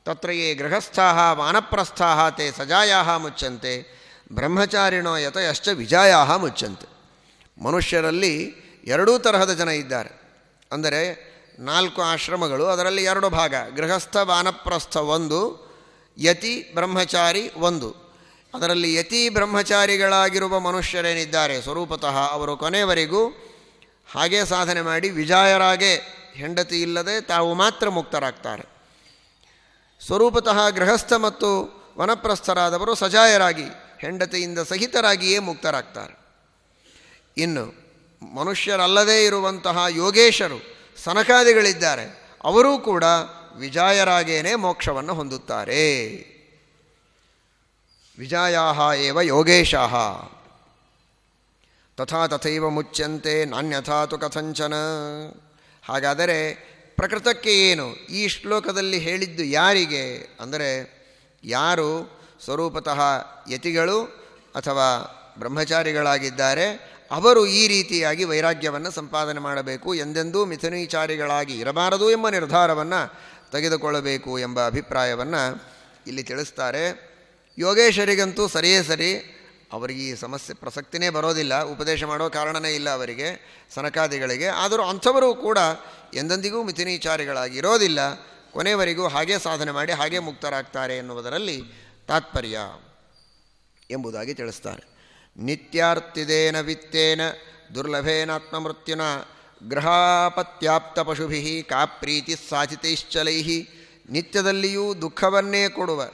ತತ್ರ ಯೇ ಗೃಹಸ್ಥಾ ವಾನಪ್ರಸ್ಥಾ ತೇ ಸಜಾಯಾ ಮುಚ್ಚಂತೆ ಬ್ರಹ್ಮಚಾರಿಣೋ ಯತಯಶ್ಚ ವಿಜಯ ಮುಚ್ಚಂತೆ ಮನುಷ್ಯರಲ್ಲಿ ಎರಡೂ ತರಹದ ಜನ ಇದ್ದಾರೆ. ಅಂದರೆ ನಾಲ್ಕು ಆಶ್ರಮಗಳು, ಅದರಲ್ಲಿ ಎರಡು ಭಾಗ, ಗೃಹಸ್ಥ ವಾನಪ್ರಸ್ಥ ಒಂದು, ಯತಿ ಬ್ರಹ್ಮಚಾರಿ ಒಂದು. ಅದರಲ್ಲಿ ಯತಿ ಬ್ರಹ್ಮಚಾರಿಗಳಾಗಿರುವ ಮನುಷ್ಯರೇನಿದ್ದಾರೆ? ಸ್ವರೂಪತಃ ಅವರು ಕೊನೆಯವರೆಗೂ ಹಾಗೇ ಸಾಧನೆ ಮಾಡಿ ವಿಜಯರಾಗೆ ಹೆಂಡತಿ ಇಲ್ಲದೆ ತಾವು ಮಾತ್ರ ಮುಕ್ತರಾಗ್ತಾರೆ. ಸ್ವರೂಪತಃ ಗೃಹಸ್ಥ ಮತ್ತು ವನಪ್ರಸ್ಥರಾದವರು ಸಜಾಯರಾಗಿ, ಹೆಂಡತಿಯಿಂದ ಸಹಿತರಾಗಿಯೇ ಮುಕ್ತರಾಗ್ತಾರೆ. ಇನ್ನು ಮನುಷ್ಯರಲ್ಲದೇ ಇರುವಂತಹ ಯೋಗೇಶರು, ಸನಕಾದಿಗಳಿದ್ದಾರೆ. ಅವರೂ ಕೂಡ ವಿಜಯರಾಗೇನೇ ಮೋಕ್ಷವನ್ನು ಹೊಂದುತ್ತಾರೆ. ವಿಜಾಯಾ ಯೋಗೇಶಾ ತಥಾ ತಥೈವ ಮುಚ್ಚಂತೆ ನಾನ್ಯಥಾತು ಕಥಂಚನ. ಹಾಗಾದರೆ ಪ್ರಕೃತಕ್ಕೆ ಏನು? ಈ ಶ್ಲೋಕದಲ್ಲಿ ಹೇಳಿದ್ದು ಯಾರಿಗೆ? ಅಂದರೆ ಯಾರು ಸ್ವರೂಪತಃ ಯತಿಗಳು ಅಥವಾ ಬ್ರಹ್ಮಚಾರಿಗಳಾಗಿದ್ದಾರೆ, ಅವರು ಈ ರೀತಿಯಾಗಿ ವೈರಾಗ್ಯವನ್ನು ಸಂಪಾದನೆ ಮಾಡಬೇಕು, ಎಂದೆಂದೂ ಮಿಥುನೀಚಾರಿಗಳಾಗಿ ಇರಬಾರದು ಎಂಬ ನಿರ್ಧಾರವನ್ನು ತೆಗೆದುಕೊಳ್ಳಬೇಕು ಎಂಬ ಅಭಿಪ್ರಾಯವನ್ನು ಇಲ್ಲಿ ತಿಳಿಸ್ತಾರೆ. ಯೋಗೇಶ್ವರಿಗಂತೂ ಸರಿಯೇ ಸರಿ. ಅವರಿಗೆ ಈ ಸಮಸ್ಯೆ ಪ್ರಸಕ್ತಿನೇ ಬರೋದಿಲ್ಲ. ಉಪದೇಶ ಮಾಡೋ ಕಾರಣನೇ ಇಲ್ಲ ಅವರಿಗೆ, ಸನಕಾದಿಗಳಿಗೆ. ಆದರೂ ಅಂಥವರು ಕೂಡ ಎಂದೆಂದಿಗೂ ಮಿಥುನೀಚಾರಿಗಳಾಗಿ ಇರೋದಿಲ್ಲ ಕೊನೆಯವರೆಗೂ ಹಾಗೇ ಸಾಧನೆ ಮಾಡಿ ಹಾಗೇ ಮುಕ್ತರಾಗ್ತಾರೆ ಎನ್ನುವುದರಲ್ಲಿ ತಾತ್ಪರ್ಯ ಎಂಬುದಾಗಿ ತಿಳಿಸ್ತಾರೆ. ನಿತ್ಯಾರ್ಥಿದೇನ ವಿತ್ತೇನ ದುರ್ಲಭೇನಾತ್ಮಮೃತ್ಯುನ ಗ್ರಹಾಪತ್ಯಾಪ್ತ ಪಶುಭಿ ಕಾ ಪ್ರೀತಿ ಸಾಧಿತೈಶ್ಚಲೈ ನಿತ್ಯದಲ್ಲಿಯೂ ದುಃಖವನ್ನೇ ಕೊಡುವ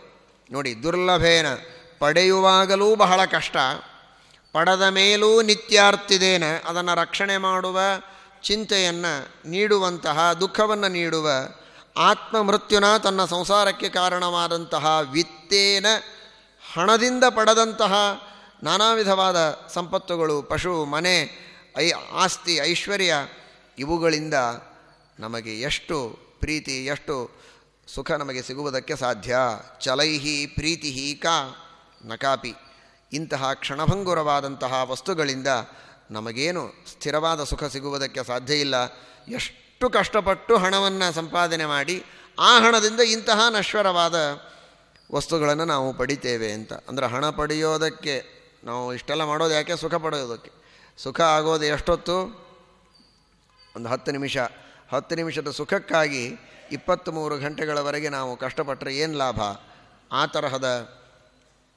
ನೋಡಿ, ದುರ್ಲಭೇನ, ಪಡೆಯುವಾಗಲೂ ಬಹಳ ಕಷ್ಟ. ಪಡೆದ ಮೇಲೂ ನಿತ್ಯಾರ್ಥಿದೇನ, ಅದನ್ನು ರಕ್ಷಣೆ ಮಾಡುವ ಚಿಂತೆಯನ್ನು ನೀಡುವಂತಹ, ದುಃಖವನ್ನು ನೀಡುವ, ಆತ್ಮಮೃತ್ಯುನ ತನ್ನ ಸಂಸಾರಕ್ಕೆ ಕಾರಣವಾದಂತಹ ವಿತ್ತೇನ, ಹಣದಿಂದ ಪಡೆದಂತಹ ನಾನಾ ವಿಧವಾದ ಸಂಪತ್ತುಗಳು, ಪಶು, ಮನೆ, ಐ, ಆಸ್ತಿ, ಐಶ್ವರ್ಯ, ಇವುಗಳಿಂದ ನಮಗೆ ಎಷ್ಟು ಪ್ರೀತಿ, ಎಷ್ಟು ಸುಖ ನಮಗೆ ಸಿಗುವುದಕ್ಕೆ ಸಾಧ್ಯ. ಚಲೈಹಿ ಪ್ರೀತಿ ಕಾ. ನಕಾಪಿ. ಇಂತಹ ಕ್ಷಣಭಂಗುರವಾದಂತಹ ವಸ್ತುಗಳಿಂದ ನಮಗೇನು ಸ್ಥಿರವಾದ ಸುಖ ಸಿಗುವುದಕ್ಕೆ ಸಾಧ್ಯ ಇಲ್ಲ. ಎಷ್ಟು ಕಷ್ಟಪಟ್ಟು ಹಣವನ್ನು ಸಂಪಾದನೆ ಮಾಡಿ ಆ ಹಣದಿಂದ ಇಂತಹ ನಶ್ವರವಾದ ವಸ್ತುಗಳನ್ನು ನಾವು ಪಡಿತೇವೆ ಅಂತ. ಅಂದರೆ ಹಣ ಪಡೆಯೋದಕ್ಕೆ, ನಾವು ಇಷ್ಟೆಲ್ಲ ಮಾಡೋದು ಯಾಕೆ ಸುಖ ಪಡೆಯೋದಕ್ಕೆ? ಸುಖ ಆಗೋದು ಎಷ್ಟೊತ್ತು? ಒಂದು ಹತ್ತು ನಿಮಿಷ. ಹತ್ತು ನಿಮಿಷದ ಸುಖಕ್ಕಾಗಿ ಇಪ್ಪತ್ತ್ಮೂರು ಗಂಟೆಗಳವರೆಗೆ ನಾವು ಕಷ್ಟಪಟ್ಟರೆ ಏನು ಲಾಭ? ಆ ತರಹದ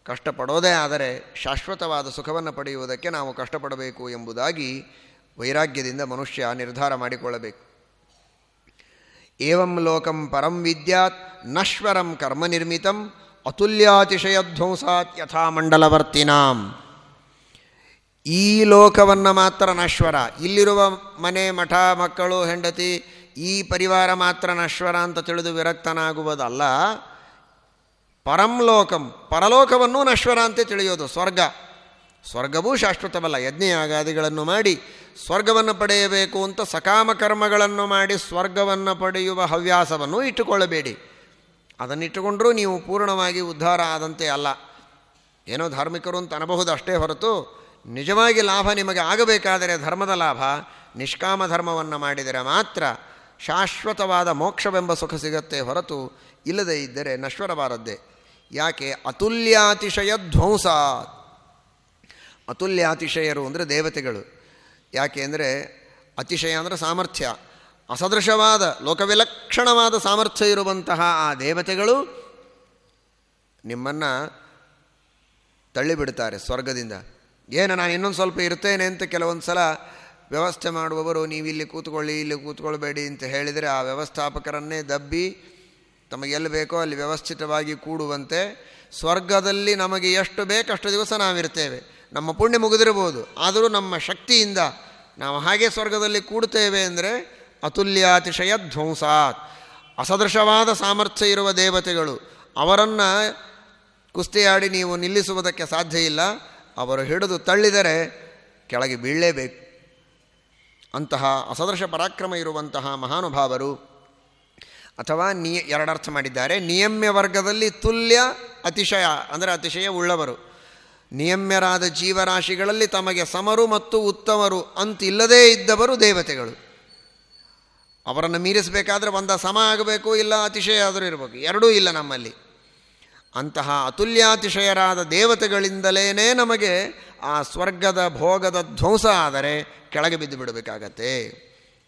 ಕಷ್ಟಪಡೋದೇ ಆದರೆ ಶಾಶ್ವತವಾದ ಸುಖವನ್ನು ಪಡೆಯುವುದಕ್ಕೆ ನಾವು ಕಷ್ಟಪಡಬೇಕು ಎಂಬುದಾಗಿ ವೈರಾಗ್ಯದಿಂದ ಮನುಷ್ಯ ನಿರ್ಧಾರ ಮಾಡಿಕೊಳ್ಳಬೇಕು. ಏವಂ ಲೋಕಂ ಪರಂ ವಿದ್ಯಾತ್ ನಶ್ವರಂ ಕರ್ಮ ನಿರ್ಮಿತಂ ಅತುಲ್ಯಾತಿಶಯಧ್ವಂಸಾತ್ ಯಥಾ ಮಂಡಲವರ್ತಿನಾಂ ಈ ಲೋಕವನ್ನು ಮಾತ್ರ ನಶ್ವರ. ಇಲ್ಲಿರುವ ಮನೆ, ಮಠ, ಮಕ್ಕಳು, ಹೆಂಡತಿ ಈ ಪರಿವಾರ ಮಾತ್ರ ನಶ್ವರ ಅಂತ ತಿಳಿದು ವಿರಕ್ತನಾಗುವುದಲ್ಲ, ಪರಂಲೋಕಂ, ಪರಲೋಕವನ್ನು ನಶ್ವರ ಅಂತ ತಿಳಿಯೋದು, ಸ್ವರ್ಗ. ಸ್ವರ್ಗವೂ ಶಾಶ್ವತವಲ್ಲ, ಯಜ್ಞಯಾಗಾದಿಗಳನ್ನು ಮಾಡಿ ಸ್ವರ್ಗವನ್ನು ಪಡೆಯಬೇಕು ಅಂತ ಸಕಾಮ ಕರ್ಮಗಳನ್ನು ಮಾಡಿ ಸ್ವರ್ಗವನ್ನು ಪಡೆಯುವ ಹವ್ಯಾಸವನ್ನು ಇಟ್ಟುಕೊಳ್ಳಬೇಡಿ. ಅದನ್ನಿಟ್ಟುಕೊಂಡರೂ ನೀವು ಪೂರ್ಣವಾಗಿ ಉದ್ಧಾರ ಆದಂತೆ ಅಲ್ಲ. ಏನೋ ಧಾರ್ಮಿಕರು ಅಂತ ಅನ್ನಬಹುದು ಅಷ್ಟೇ ಹೊರತು, ನಿಜವಾಗಿ ಲಾಭ ನಿಮಗೆ ಆಗಬೇಕಾದರೆ ಧರ್ಮದ ಲಾಭ, ನಿಷ್ಕಾಮ ಧರ್ಮವನ್ನು ಮಾಡಿದರೆ ಮಾತ್ರ ಶಾಶ್ವತವಾದ ಮೋಕ್ಷವೆಂಬ ಸುಖ ಸಿಗತ್ತೆ ಹೊರತು ಇಲ್ಲದೇ ಇದ್ದರೆ ನಶ್ವರಬಾರದ್ದೇ ಯಾಕೆ? ಅತುಲ್ಯಾತಿಶಯ ಧ್ವಂಸ ಅತುಲ್ಯಾತಿಶಯರು ಅಂದರೆ ದೇವತೆಗಳು. ಯಾಕೆ ಅಂದರೆ ಅತಿಶಯ ಅಂದರೆ ಸಾಮರ್ಥ್ಯ. ಅಸದೃಶವಾದ, ಲೋಕವಿಲಕ್ಷಣವಾದ ಸಾಮರ್ಥ್ಯ ಇರುವಂತಹ ಆ ದೇವತೆಗಳು ನಿಮ್ಮನ್ನು ತಳ್ಳಿಬಿಡ್ತಾರೆ ಸ್ವರ್ಗದಿಂದ. ಏನು ನಾನು ಇನ್ನೊಂದು ಸ್ವಲ್ಪ ಇರ್ತೇನೆ ಅಂತ ಕೆಲವೊಂದು ಸಲ ವ್ಯವಸ್ಥೆ ಮಾಡುವವರು ನೀವು ಇಲ್ಲಿ ಕೂತ್ಕೊಳ್ಳಿ, ಇಲ್ಲಿ ಕೂತ್ಕೊಳ್ಬೇಡಿ ಅಂತ ಹೇಳಿದರೆ ಆ ವ್ಯವಸ್ಥಾಪಕರನ್ನೇ ದಬ್ಬಿ ತಮಗೆಲ್ಲಿ ಬೇಕೋ ಅಲ್ಲಿ ವ್ಯವಸ್ಥಿತವಾಗಿ ಕೂಡುವಂತೆ ಸ್ವರ್ಗದಲ್ಲಿ ನಮಗೆ ಎಷ್ಟು ಬೇಕಷ್ಟು ದಿವಸ ನಾವಿರ್ತೇವೆ ನಮ್ಮ ಪುಣ್ಯ ಮುಗಿದಿರ್ಬೋದು ಆದರೂ ನಮ್ಮ ಶಕ್ತಿಯಿಂದ ನಾವು ಹಾಗೆ ಸ್ವರ್ಗದಲ್ಲಿ ಕೂಡುತ್ತೇವೆ ಅಂದರೆ ಅತುಲ್ಯಾತಿಶಯ ಧ್ವಂಸಾತ್. ಅಸದೃಶವಾದ ಸಾಮರ್ಥ್ಯ ಇರುವ ದೇವತೆಗಳು, ಅವರನ್ನು ಕುಸ್ತಿಯಾಡಿ ನೀವು ನಿಲ್ಲಿಸುವುದಕ್ಕೆ ಸಾಧ್ಯ ಇಲ್ಲ. ಅವರು ಹಿಡಿದು ತಳ್ಳಿದರೆ ಕೆಳಗೆ ಬೀಳಲೇಬೇಕು. ಅಂತಹ ಅಸದೃಶ ಪರಾಕ್ರಮ ಇರುವಂತಹ ಮಹಾನುಭಾವರು ಅಥವಾ ನಿಯ ಎರಡರ್ಥ ಮಾಡಿದ್ದಾರೆ. ನಿಯಮ್ಯ ವರ್ಗದಲ್ಲಿ ತುಲ್ಯ ಅತಿಶಯ, ಅಂದರೆ ಅತಿಶಯ ಉಳ್ಳವರು. ನಿಯಮ್ಯರಾದ ಜೀವರಾಶಿಗಳಲ್ಲಿ ತಮಗೆ ಸಮರು ಮತ್ತು ಉತ್ತಮರು ಅಂತಿಲ್ಲದೇ ಇದ್ದವರು ದೇವತೆಗಳು. ಅವರನ್ನು ಮೀರಿಸಬೇಕಾದ್ರೆ ಒಂದ ಸಮ ಆಗಬೇಕು, ಇಲ್ಲ ಅತಿಶಯ ಆದರೂ ಇರಬೇಕು. ಎರಡೂ ಇಲ್ಲ ನಮ್ಮಲ್ಲಿ. ಅಂತಹ ಅತುಲ್ಯಾತಿಶಯರಾದ ದೇವತೆಗಳಿಂದಲೇ ನಮಗೆ ಆ ಸ್ವರ್ಗದ ಭೋಗದ ಧ್ವಂಸ ಆದರೆ ಕೆಳಗೆ ಬಿದ್ದು ಬಿಡಬೇಕಾಗತ್ತೆ.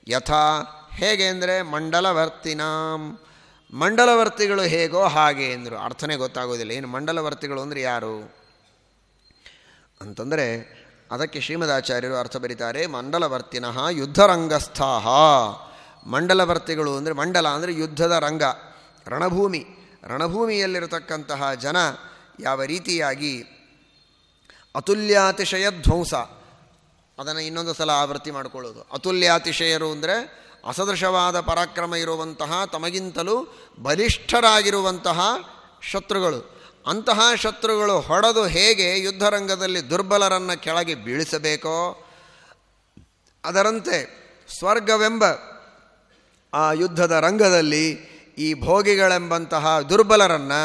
ಯಥಾ ಹೇಗೆ ಅಂದರೆ ಮಂಡಲವರ್ತಿನಾಂ. ಮಂಡಲವರ್ತಿಗಳು ಹೇಗೋ ಹಾಗೆ ಅಂದರು ಅರ್ಥನೇ ಗೊತ್ತಾಗೋದಿಲ್ಲ. ಏನು ಮಂಡಲವರ್ತಿಗಳು ಅಂದರೆ ಯಾರು? ಅಂತಂದರೆ ಅದಕ್ಕೆ ಶ್ರೀಮದಾಚಾರ್ಯರು ಅರ್ಥ ಬರೀತಾರೆ, ಮಂಡಲವರ್ತಿನಃ ಯುದ್ಧರಂಗಸ್ಥಾಹ. ಮಂಡಲವರ್ತಿಗಳು ಅಂದರೆ ಮಂಡಲ ಅಂದರೆ ಯುದ್ಧದ ರಂಗ, ರಣಭೂಮಿ. ರಣಭೂಮಿಯಲ್ಲಿರತಕ್ಕಂತಹ ಜನ ಯಾವ ರೀತಿಯಾಗಿ ಅತುಲ್ಯಾತಿಶಯ ಧ್ವಂಸ ಅದನ್ನು ಇನ್ನೊಂದು ಸಲ ಆವೃತ್ತಿ ಮಾಡಿಕೊಳ್ಳೋದು. ಅತುಲ್ಯಾತಿಶಯರು ಅಂದರೆ ಅಸದೃಶವಾದ ಪರಾಕ್ರಮ ಇರುವಂತಹ, ತಮಗಿಂತಲೂ ಬಲಿಷ್ಠರಾಗಿರುವಂತಹ ಶತ್ರುಗಳು. ಅಂತಹ ಶತ್ರುಗಳು ಹೊಡೆದು ಹೇಗೆ ಯುದ್ಧರಂಗದಲ್ಲಿ ದುರ್ಬಲರನ್ನು ಕೆಳಗೆ ಬೀಳಿಸಬೇಕೋ, ಅದರಂತೆ ಸ್ವರ್ಗವೆಂಬ ಆ ಯುದ್ಧದ ರಂಗದಲ್ಲಿ ಈ ಭೋಗಿಗಳೆಂಬಂತಹ ದುರ್ಬಲರನ್ನು,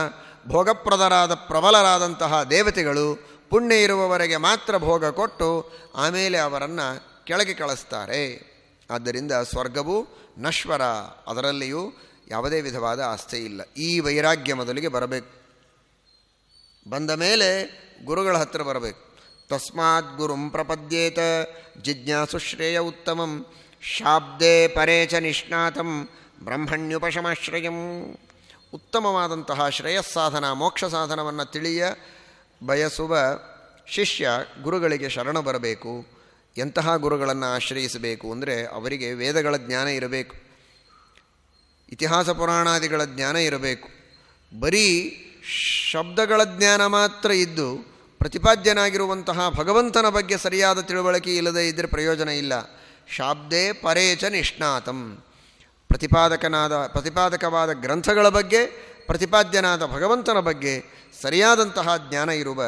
ಭೋಗಪ್ರದರಾದ ಪ್ರಬಲರಾದಂತಹ ದೇವತೆಗಳು ಪುಣ್ಯ ಇರುವವರೆಗೆ ಮಾತ್ರ ಭೋಗ ಕೊಟ್ಟು ಆಮೇಲೆ ಅವರನ್ನು ಕೆಳಗೆ ಕಳಿಸ್ತಾರೆ. ಆದ್ದರಿಂದ ಸ್ವರ್ಗವು ನಶ್ವರ, ಅದರಲ್ಲಿಯೂ ಯಾವುದೇ ವಿಧವಾದ ಆಸ್ತಿ ಇಲ್ಲ. ಈ ವೈರಾಗ್ಯ ಮೊದಲಿಗೆ ಬರಬೇಕು. ಬಂದ ಮೇಲೆ ಗುರುಗಳ ಹತ್ತಿರ ಬರಬೇಕು. ತಸ್ಮಾತ್ ಗುರುಂ ಪ್ರಪದ್ಯೇತ ಜಿಜ್ಞಾಸು ಶ್ರೇಯ ಉತ್ತಮಂ, ಶಾಬ್ದೇ ಪರೇಚ ನಿಷ್ಣಾತಂ ಬ್ರಹ್ಮಣ್ಯುಪಶಮಾಶ್ರಯಂ. ಉತ್ತಮವಾದಂತಹ ಶ್ರೇಯಸ್ಸಾಧನ ಮೋಕ್ಷ ಸಾಧನವನ್ನು ತಿಳಿಯ, ಬಯಸುವ ಶಿಷ್ಯ ಗುರುಗಳಿಗೆ ಶರಣ ಬರಬೇಕು. ಎಂತಹ ಗುರುಗಳನ್ನು ಆಶ್ರಯಿಸಬೇಕು ಅಂದರೆ ಅವರಿಗೆ ವೇದಗಳ ಜ್ಞಾನ ಇರಬೇಕು. ಇತಿಹಾಸ ಪುರಾಣಾದಿಗಳ ಜ್ಞಾನ ಇರಬೇಕು. ಬರೀ ಶಬ್ದಗಳ ಜ್ಞಾನ ಮಾತ್ರ ಇದ್ದು ಪ್ರತಿಪಾದ್ಯನಾಗಿರುವಂತಹ ಭಗವಂತನ ಬಗ್ಗೆ ಸರಿಯಾದ ತಿಳುವಳಿಕೆ ಇಲ್ಲದೇ ಇದ್ದರೆ ಪ್ರಯೋಜನ ಇಲ್ಲ. ಶಾಬ್ದೇ ಪರೇಚ ನಿಷ್ಣಾತಂ. ಪ್ರತಿಪಾದಕನಾದ, ಪ್ರತಿಪಾದಕವಾದ ಗ್ರಂಥಗಳ ಬಗ್ಗೆ, ಪ್ರತಿಪಾದ್ಯನಾದ ಭಗವಂತನ ಬಗ್ಗೆ ಸರಿಯಾದಂತಹ ಜ್ಞಾನ ಇರುವ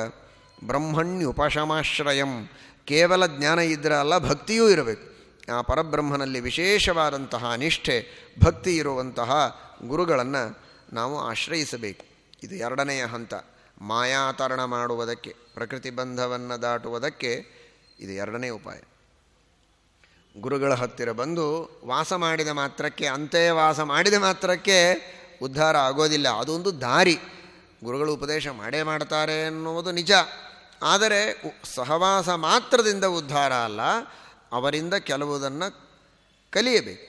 ಬ್ರಹ್ಮಣ್ಯುಪಶಮಾಶ್ರಯಂ ಕೇವಲ ಜ್ಞಾನ ಇದ್ದರೆ ಅಲ್ಲ, ಭಕ್ತಿಯೂ ಇರಬೇಕು. ಆ ಪರಬ್ರಹ್ಮನಲ್ಲಿ ವಿಶೇಷವಾದಂತಹ ನಿಷ್ಠೆ, ಭಕ್ತಿ ಇರುವಂತಹ ಗುರುಗಳನ್ನು ನಾವು ಆಶ್ರಯಿಸಬೇಕು. ಇದು ಎರಡನೆಯ ಹಂತ. ಮಾಯಾತರಣ ಮಾಡುವುದಕ್ಕೆ, ಪ್ರಕೃತಿ ಬಂಧವನ್ನು ದಾಟುವುದಕ್ಕೆ ಇದು ಎರಡನೇ ಉಪಾಯ. ಗುರುಗಳ ಹತ್ತಿರ ಬಂದು ವಾಸ ಮಾಡಿದ ಮಾತ್ರಕ್ಕೆ, ಅಂತೆಯೇ ವಾಸ ಮಾಡಿದ ಮಾತ್ರಕ್ಕೆ ಉದ್ಧಾರ ಆಗೋದಿಲ್ಲ. ಅದೊಂದು ದಾರಿ. ಗುರುಗಳು ಉಪದೇಶ ಮಾಡೇ ಮಾಡ್ತಾರೆ ಅನ್ನುವುದು ನಿಜ. ಆದರೆ ಸಹವಾಸ ಮಾತ್ರದಿಂದ ಉದ್ಧಾರ ಅಲ್ಲ, ಅವರಿಂದ ಕೆಲವುದನ್ನು ಕಲಿಯಬೇಕು.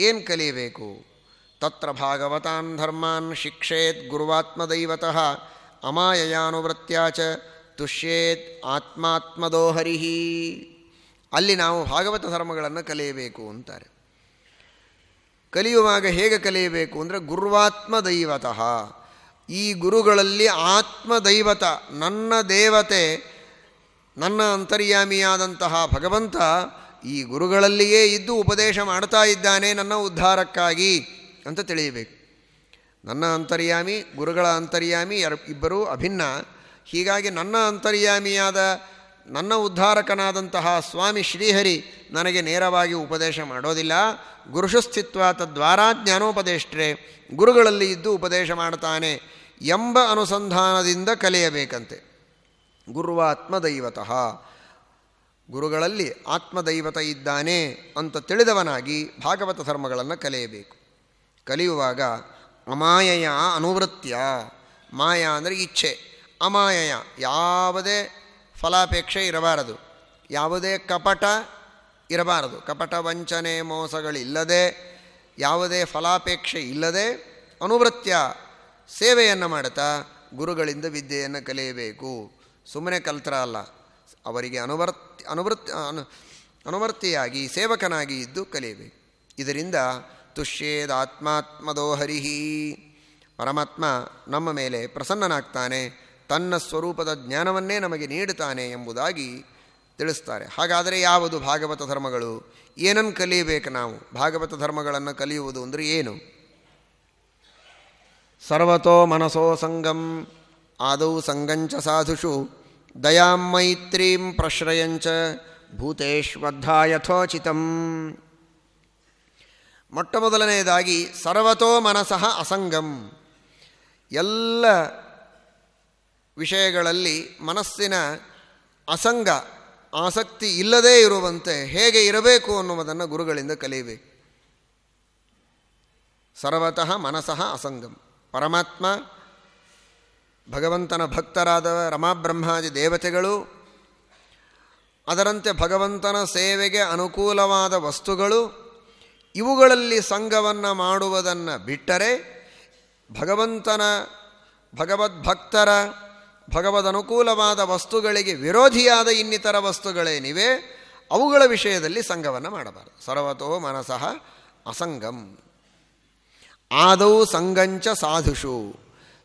ಏನು ಕಲಿಯಬೇಕು? ತತ್ರ ಭಾಗವತಾನ್ ಧರ್ಮಾನ್ ಶಿಕ್ಷೇತ್ ಗುರುವಾತ್ಮದೈವತಃ ಅಮಾಯಯಾನುವೃತ್ತ್ಯಾ ಚ ತುಷ್ಯೇತ್ ಆತ್ಮಾತ್ಮದೋ ಹರಿಹಿ ಅಲ್ಲಿ ನಾವು ಭಾಗವತ ಧರ್ಮಗಳನ್ನು ಕಲಿಯಬೇಕು ಅಂತಾರೆ. ಕಲಿಯುವಾಗ ಹೇಗೆ ಕಲಿಯಬೇಕು ಅಂದರೆ ಗುರುವಾತ್ಮ ದೈವತಃ. ಈ ಗುರುಗಳಲ್ಲಿ ಆತ್ಮದೈವತ, ನನ್ನ ದೇವತೆ, ನನ್ನ ಅಂತರ್ಯಾಮಿಯಾದಂತಹ ಭಗವಂತ ಈ ಗುರುಗಳಲ್ಲಿಯೇ ಇದ್ದು ಉಪದೇಶ ಮಾಡ್ತಾ ಇದ್ದಾನೆ ನನ್ನ ಉದ್ಧಾರಕ್ಕಾಗಿ ಅಂತ ತಿಳಿಯಬೇಕು. ನನ್ನ ಅಂತರ್ಯಾಮಿ, ಗುರುಗಳ ಅಂತರ್ಯಾಮಿ ಇಬ್ಬರೂ ಅಭಿನ್ನ. ಹೀಗಾಗಿ ನನ್ನ ಅಂತರ್ಯಾಮಿಯಾದ ನನ್ನ ಉದ್ಧಾರಕನಾದಂತಹ ಸ್ವಾಮಿ ಶ್ರೀಹರಿ ನನಗೆ ನೇರವಾಗಿ ಉಪದೇಶ ಮಾಡೋದಿಲ್ಲ. ಗುರುಷುಸ್ಥಿತ್ವ ತದ್ವಾರ ಜ್ಞಾನೋಪದೇಷ್ಟ್ರೆ, ಗುರುಗಳಲ್ಲಿ ಇದ್ದು ಉಪದೇಶ ಮಾಡ್ತಾನೆ ಎಂಬ ಅನುಸಂಧಾನದಿಂದ ಕಲಿಯಬೇಕಂತೆ. ಗುರುವಾತ್ಮದೈವತಃ ಗುರುಗಳಲ್ಲಿ ಆತ್ಮದೈವತ ಇದ್ದಾನೆ ಅಂತ ತಿಳಿದವನಾಗಿ ಭಾಗವತ ಧರ್ಮಗಳನ್ನು ಕಲಿಯಬೇಕು. ಕಲಿಯುವಾಗ ಅಮಾಯಯ ಅನುವೃತ್ಯ ಮಾಯ ಅಂದರೆ ಇಚ್ಛೆ, ಅಮಾಯಯ ಯಾವುದೇ ಫಲಾಪೇಕ್ಷೆ ಇರಬಾರದು. ಯಾವುದೇ ಕಪಟ ಇರಬಾರದು. ಕಪಟ ವಂಚನೆ ಮೋಸಗಳಿಲ್ಲದೆ, ಯಾವುದೇ ಫಲಾಪೇಕ್ಷೆ ಇಲ್ಲದೆ ಅನುವೃತ್ಯ ಸೇವೆಯನ್ನು ಮಾಡುತ್ತಾ ಗುರುಗಳಿಂದ ವಿದ್ಯೆಯನ್ನು ಕಲಿಯಬೇಕು. ಸುಮ್ಮನೆ ಕಲ್ತರ ಅಲ್ಲ. ಅವರಿಗೆ ಅನುವರ್ತಿ ಅನುವೃತ್ ಅನು, ಅನುವರ್ತಿಯಾಗಿ ಸೇವಕನಾಗಿ ಇದ್ದು ಕಲಿಯಬೇಕು. ಇದರಿಂದ ತುಷ್ಯೇದಾತ್ಮಾತ್ಮದೋ ಹರಿಹಿ ಪರಮಾತ್ಮ ನಮ್ಮ ಮೇಲೆ ಪ್ರಸನ್ನನಾಗ್ತಾನೆ. ತನ್ನ ಸ್ವರೂಪದ ಜ್ಞಾನವನ್ನೇ ನಮಗೆ ನೀಡುತ್ತಾನೆ ಎಂಬುದಾಗಿ ತಿಳಿಸ್ತಾರೆ. ಹಾಗಾದರೆ ಯಾವುದು ಭಾಗವತ ಧರ್ಮಗಳು? ಏನನ್ನು ಕಲಿಯಬೇಕು ನಾವು? ಭಾಗವತ ಧರ್ಮಗಳನ್ನು ಕಲಿಯುವುದು ಅಂದರೆ ಏನು? ಸರ್ವತೋ ಮನಸೋ ಸಂಗಂ, ಆದೌ ಸಂಗಂಚ ಸಾಧುಷು, ದಯಾಂ ಮೈತ್ರೀಂ ಪ್ರಶ್ರಯಂಚ ಭೂತೇಶ್ವದ್ಧಾ ಯಥೋಚಿತಂ ಮೊಟ್ಟ ಮೊದಲನೆಯದಾಗಿ, ಸರ್ವತೋ ಮನಸಃ ಅಸಂಗಂ. ಎಲ್ಲ ವಿಷಯಗಳಲ್ಲಿ ಮನಸ್ಸಿನ ಅಸಂಗ, ಆಸಕ್ತಿ ಇಲ್ಲದೇ ಇರುವಂತೆ ಹೇಗೆ ಇರಬೇಕು ಅನ್ನುವುದನ್ನು ಗುರುಗಳಿಂದ ಕಲಿಯಬೇಕು. ಸರ್ವತಃ ಮನಸಃ ಅಸಂಗಂ. ಪರಮಾತ್ಮ, ಭಗವಂತನ ಭಕ್ತರಾದ ರಮಾಬ್ರಹ್ಮಾದಿ ದೇವತೆಗಳು, ಅದರಂತೆ ಭಗವಂತನ ಸೇವೆಗೆ ಅನುಕೂಲವಾದ ವಸ್ತುಗಳು, ಇವುಗಳಲ್ಲಿ ಸಂಘವನ್ನು ಮಾಡುವುದನ್ನು ಬಿಟ್ಟರೆ ಭಗವಂತನ, ಭಗವದ್ಭಕ್ತರ ಭಗವದನುಕೂಲವಾದ ವಸ್ತುಗಳಿಗೆ ವಿರೋಧಿಯಾದ ಇನ್ನಿತರ ವಸ್ತುಗಳೇನಿವೆ, ಅವುಗಳ ವಿಷಯದಲ್ಲಿ ಸಂಘವನ್ನು ಮಾಡಬಾರದು. ಸರ್ವತೋ ಮನಸಃ ಅಸಂಗಂ. ಆದೌ ಸಂಗಂಚ ಸಾಧುಷು.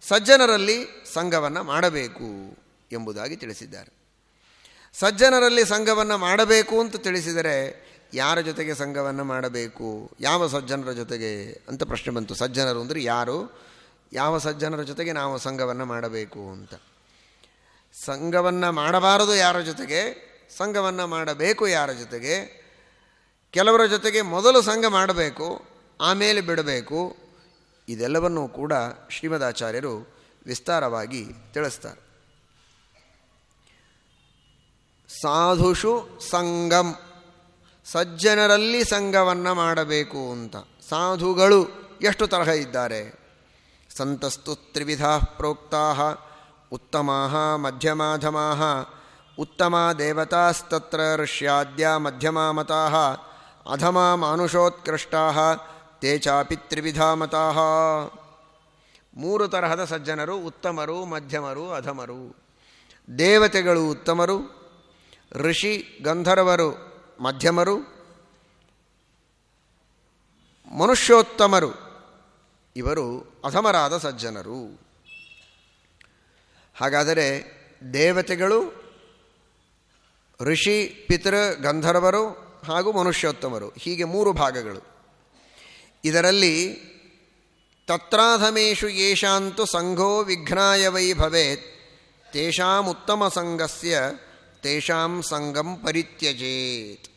ಸಜ್ಜನರಲ್ಲಿ ಸಂಘವನ್ನು ಮಾಡಬೇಕು ಎಂಬುದಾಗಿ ತಿಳಿಸಿದ್ದಾರೆ. ಸಜ್ಜನರಲ್ಲಿ ಸಂಘವನ್ನು ಮಾಡಬೇಕು ಅಂತ ತಿಳಿಸಿದರೆ ಯಾರ ಜೊತೆಗೆ ಸಂಘವನ್ನು ಮಾಡಬೇಕು, ಯಾವ ಸಜ್ಜನರ ಜೊತೆಗೆ ಅಂತ ಪ್ರಶ್ನೆ ಬಂತು. ಸಜ್ಜನರು ಅಂದರೆ ಯಾರು? ಯಾವ ಸಜ್ಜನರ ಜೊತೆಗೆ ನಾವು ಸಂಘವನ್ನು ಮಾಡಬೇಕು ಅಂತ. ಸಂಘವನ್ನು ಮಾಡಬಾರದು ಯಾರ ಜೊತೆಗೆ, ಸಂಘವನ್ನು ಮಾಡಬೇಕು ಯಾರ ಜೊತೆಗೆ, ಕೆಲವರ ಜೊತೆಗೆ ಮೊದಲು ಸಂಘ ಮಾಡಬೇಕು, ಆಮೇಲೆ ಬಿಡಬೇಕು, ಇದೆಲ್ಲವನ್ನೂ ಕೂಡ ಶ್ರೀಮದಾಚಾರ್ಯರು ವಿಸ್ತಾರವಾಗಿ ತಿಳಿಸ್ತಾರೆ. ಸಾಧುಷು ಸಂಗಂ ಸಜ್ಜನರಲ್ಲಿ ಸಂಘವನ್ನು ಮಾಡಬೇಕು ಅಂತ. ಸಾಧುಗಳು ಎಷ್ಟು ತರಹ ಇದ್ದಾರೆ? ಸಂತಸ್ತು ತ್ರಿವಿಧ ಪ್ರೋಕ್ತಾ ಉತ್ತಮಾ ಮಧ್ಯಮಧಮಃ ಉತ್ತಮ ದೇವತಾಸ್ತತ್ರ ಋಷ್ಯಾದ್ಯಾ ಮಧ್ಯಮಾ ಮತಾ ಅಧಮಾ ಮಾನುಷೋತ್ಕೃಷ್ಟಾ ತೇ ಚಾಪಿ ತ್ರಿವಿಧ ಮತಾ ಮೂರು ತರಹದ ಸಜ್ಜನರು, ಉತ್ತಮರು, ಮಧ್ಯಮರು, ಅಧಮರು। ದೇವತೆಗಳು ಉತ್ತಮರು, ಋಷಿ, ಗಂಧರ್ವರು ಮಧ್ಯಮರು, ಮನುಷ್ಯೋತ್ತಮರು, ಇವರು ಅಧಮರಾದ ಸಜ್ಜನರು। ಹಾಗಾದರೆ ದೇವತೆಗಳು, ಋಷಿ, ಪಿತೃ, ಗಂಧರ್ವರು ಹಾಗೂ ಮನುಷ್ಯೋತ್ತಮರು, ಹೀಗೆ ಮೂರು ಭಾಗಗಳು. ಇದರಲ್ಲಿ ತತ್ರಾಧಮೇಶು ಯೇಷಾಂತು ಸಂಘೋ ವಿಘ್ನಾಯ ವೈ ಭವೇತ್, ತೇಷಾಂ ಉತ್ತಮ ಸಂಘಸ್ಯ, ತೇಷಾಂ ಸಂಗಂ ಪರಿತ್ಯಜೇತ್.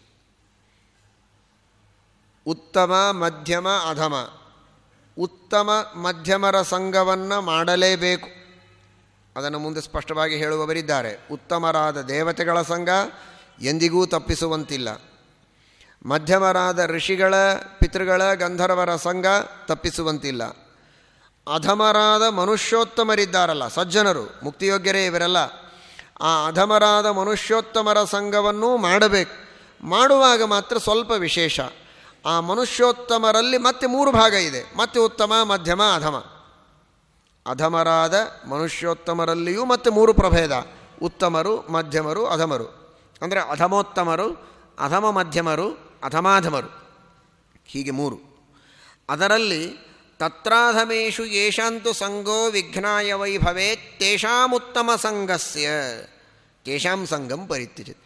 ಉತ್ತಮ, ಮಧ್ಯಮ, ಅಧಮ. ಉತ್ತಮ, ಮಧ್ಯಮರ ಸಂಘವನ್ನು ಮಾಡಲೇಬೇಕು. ಅದನ್ನು ಮುಂದೆ ಸ್ಪಷ್ಟವಾಗಿ ಹೇಳುವವರಿದ್ದಾರೆ. ಉತ್ತಮರಾದ ದೇವತೆಗಳ ಸಂಘ ಎಂದಿಗೂ ತಪ್ಪಿಸುವಂತಿಲ್ಲ. ಮಧ್ಯಮರಾದ ಋಷಿಗಳ, ಪಿತೃಗಳ, ಗಂಧರ್ವರ ಸಂಘ ತಪ್ಪಿಸುವಂತಿಲ್ಲ. ಅಧಮರಾದ ಮನುಷ್ಯೋತ್ತಮರಿದ್ದಾರಲ್ಲ, ಸಜ್ಜನರು, ಮುಕ್ತಿಯೋಗ್ಯರೇ ಇವರೆಲ್ಲ. ಆ ಅಧಮರಾದ ಮನುಷ್ಯೋತ್ತಮರ ಸಂಘವನ್ನೂ ಮಾಡಬೇಕು. ಮಾಡುವಾಗ ಮಾತ್ರ ಸ್ವಲ್ಪ ವಿಶೇಷ. ಆ ಮನುಷ್ಯೋತ್ತಮರಲ್ಲಿ ಮತ್ತೆ ಮೂರು ಭಾಗ ಇದೆ. ಮತ್ತೆ ಉತ್ತಮ, ಮಧ್ಯಮ, ಅಧಮ. ಅಧಮರಾದ ಮನುಷ್ಯೋತ್ತಮರಲ್ಲಿಯೂ ಮತ್ತೆ ಮೂರು ಪ್ರಭೇದ. ಉತ್ತಮರು, ಮಧ್ಯಮರು, ಅಧಮರು. ಅಂದರೆ ಅಧಮೋತ್ತಮರು ಅಧಮ ಮಧ್ಯಮರು ಅಧಮಾಧಮರು. ಹೀಗೆ ಮೂರು. ಅದರಲ್ಲಿ ತತ್ರಾಧಮೇಶು ಯೇಷಾಂತು ಸಂಗೋ ವಿಘ್ನಾಯ ವೈಭವೇ ತೇಷಾಮುತ್ತಮ ಸಂಘಸ್ಯ ತೇಷಾಂ ಸಂಘಂ ಪರಿತ್ಯಜತ್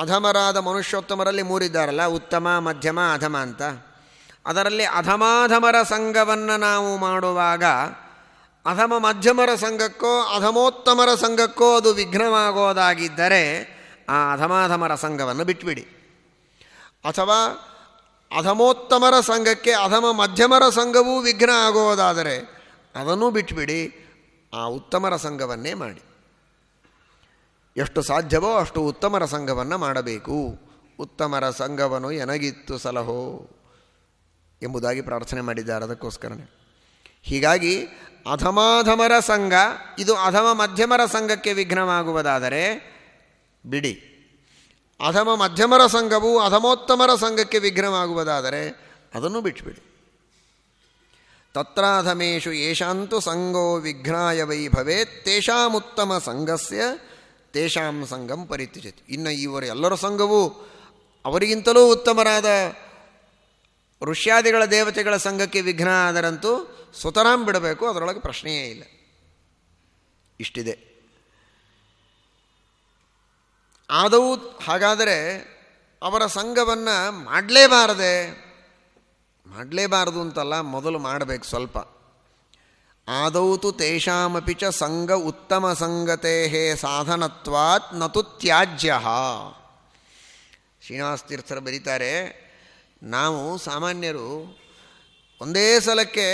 ಅಧಮರಾದ ಮನುಷ್ಯೋತ್ತಮರಲ್ಲಿ ಮೂರಿದ್ದಾರಲ್ಲ, ಉತ್ತಮ, ಮಧ್ಯಮ, ಅಧಮ ಅಂತ. ಅದರಲ್ಲಿ ಅಧಮಾಧಮರ ಸಂಘವನ್ನು ನಾವು ಮಾಡುವಾಗ, ಅಧಮ ಮಧ್ಯಮರ ಸಂಘಕ್ಕೋ, ಅಧಮೋತ್ತಮರ ಸಂಘಕ್ಕೋ ಅದು ವಿಘ್ನವಾಗೋದಾಗಿದ್ದರೆ ಆ ಅಧಮಾಧಮರ ಸಂಘವನ್ನು ಬಿಟ್ಬಿಡಿ. ಅಥವಾ ಅಧಮೋತ್ತಮರ ಸಂಘಕ್ಕೆ ಅಧಮ ಮಧ್ಯಮರ ಸಂಘವೂ ವಿಘ್ನ ಆಗೋದಾದರೆ ಅದನ್ನು ಬಿಟ್ಬಿಡಿ, ಆ ಉತ್ತಮರ ಸಂಘವನ್ನೇ ಮಾಡಿ. ಎಷ್ಟು ಸಾಧ್ಯವೋ ಅಷ್ಟು ಉತ್ತಮರ ಸಂಘವನ್ನು ಮಾಡಬೇಕು. ಉತ್ತಮರ ಸಂಘವನ್ನು ಎನಗಿತ್ತು ಸಲಹೋ. ಎಂಬುದಾಗಿ ಪ್ರಾರ್ಥನೆ ಮಾಡಿದ್ದಾರೆ ಅದಕ್ಕೋಸ್ಕರನೇ ಹೀಗಾಗಿ ಅಧಮಾಧಮರ ಸಂಘ, ಇದು ಅಧಮ ಮಧ್ಯಮರ ಸಂಘಕ್ಕೆ ವಿಘ್ನವಾಗುವುದಾದರೆ ಬಿಡಿ. ಅಧಮ ಮಧ್ಯಮರ ಸಂಘವು ಅಧಮೋತ್ತಮರ ಸಂಘಕ್ಕೆ ವಿಘ್ನವಾಗುವುದಾದರೆ ಅದನ್ನು ಬಿಟ್ಬಿಡಿ. ತತ್ರಾಧಮೇಶು ಯೇಷಾಂತು ಸಂಗೋ ವಿಘ್ನಾಯ ವೈ ಭವೇತ್ ತೇಷಾಮುತ್ತಮ ಸಂಘಸ್ಯ ತೇಷಾಂ ಸಂಘಂ ಪರಿತ್ಯಜತಿ. ಇನ್ನು ಇವರು ಎಲ್ಲರ ಸಂಘವು ಅವರಿಗಿಂತಲೂ ಉತ್ತಮರಾದ ಋಷ್ಯಾದಿಗಳ ದೇವತೆಗಳ ಸಂಘಕ್ಕೆ ವಿಘ್ನ ಆದರಂತೂ ಸುತರಾಂ ಬಿಡಬೇಕು, ಅದರೊಳಗೆ ಪ್ರಶ್ನೆಯೇ ಇಲ್ಲ. ಇಷ್ಟಿದೆ. ಆದವು ಹಾಗಾದರೆ ಅವರ ಸಂಘವನ್ನು ಮಾಡಲೇಬಾರದೆ, ಮಾಡಲೇಬಾರದು ಅಂತಲ್ಲ, ಮೊದಲು ಮಾಡಬೇಕು ಸ್ವಲ್ಪ. ಆದೌತು ತೇಷಾಮಪಿ ಚ ಸಂಘ ಉತ್ತಮ ಸಂಗತೆ ಸಾಧನತ್ವಾತ್ ನತು ತ್ಯಾಜ್ಯ. ಶ್ರೀನಿವಾಸ ತೀರ್ಥರು ಬರೀತಾರೆ ನಾವು ಸಾಮಾನ್ಯರು ಒಂದೇ ಸಲಕ್ಕೆ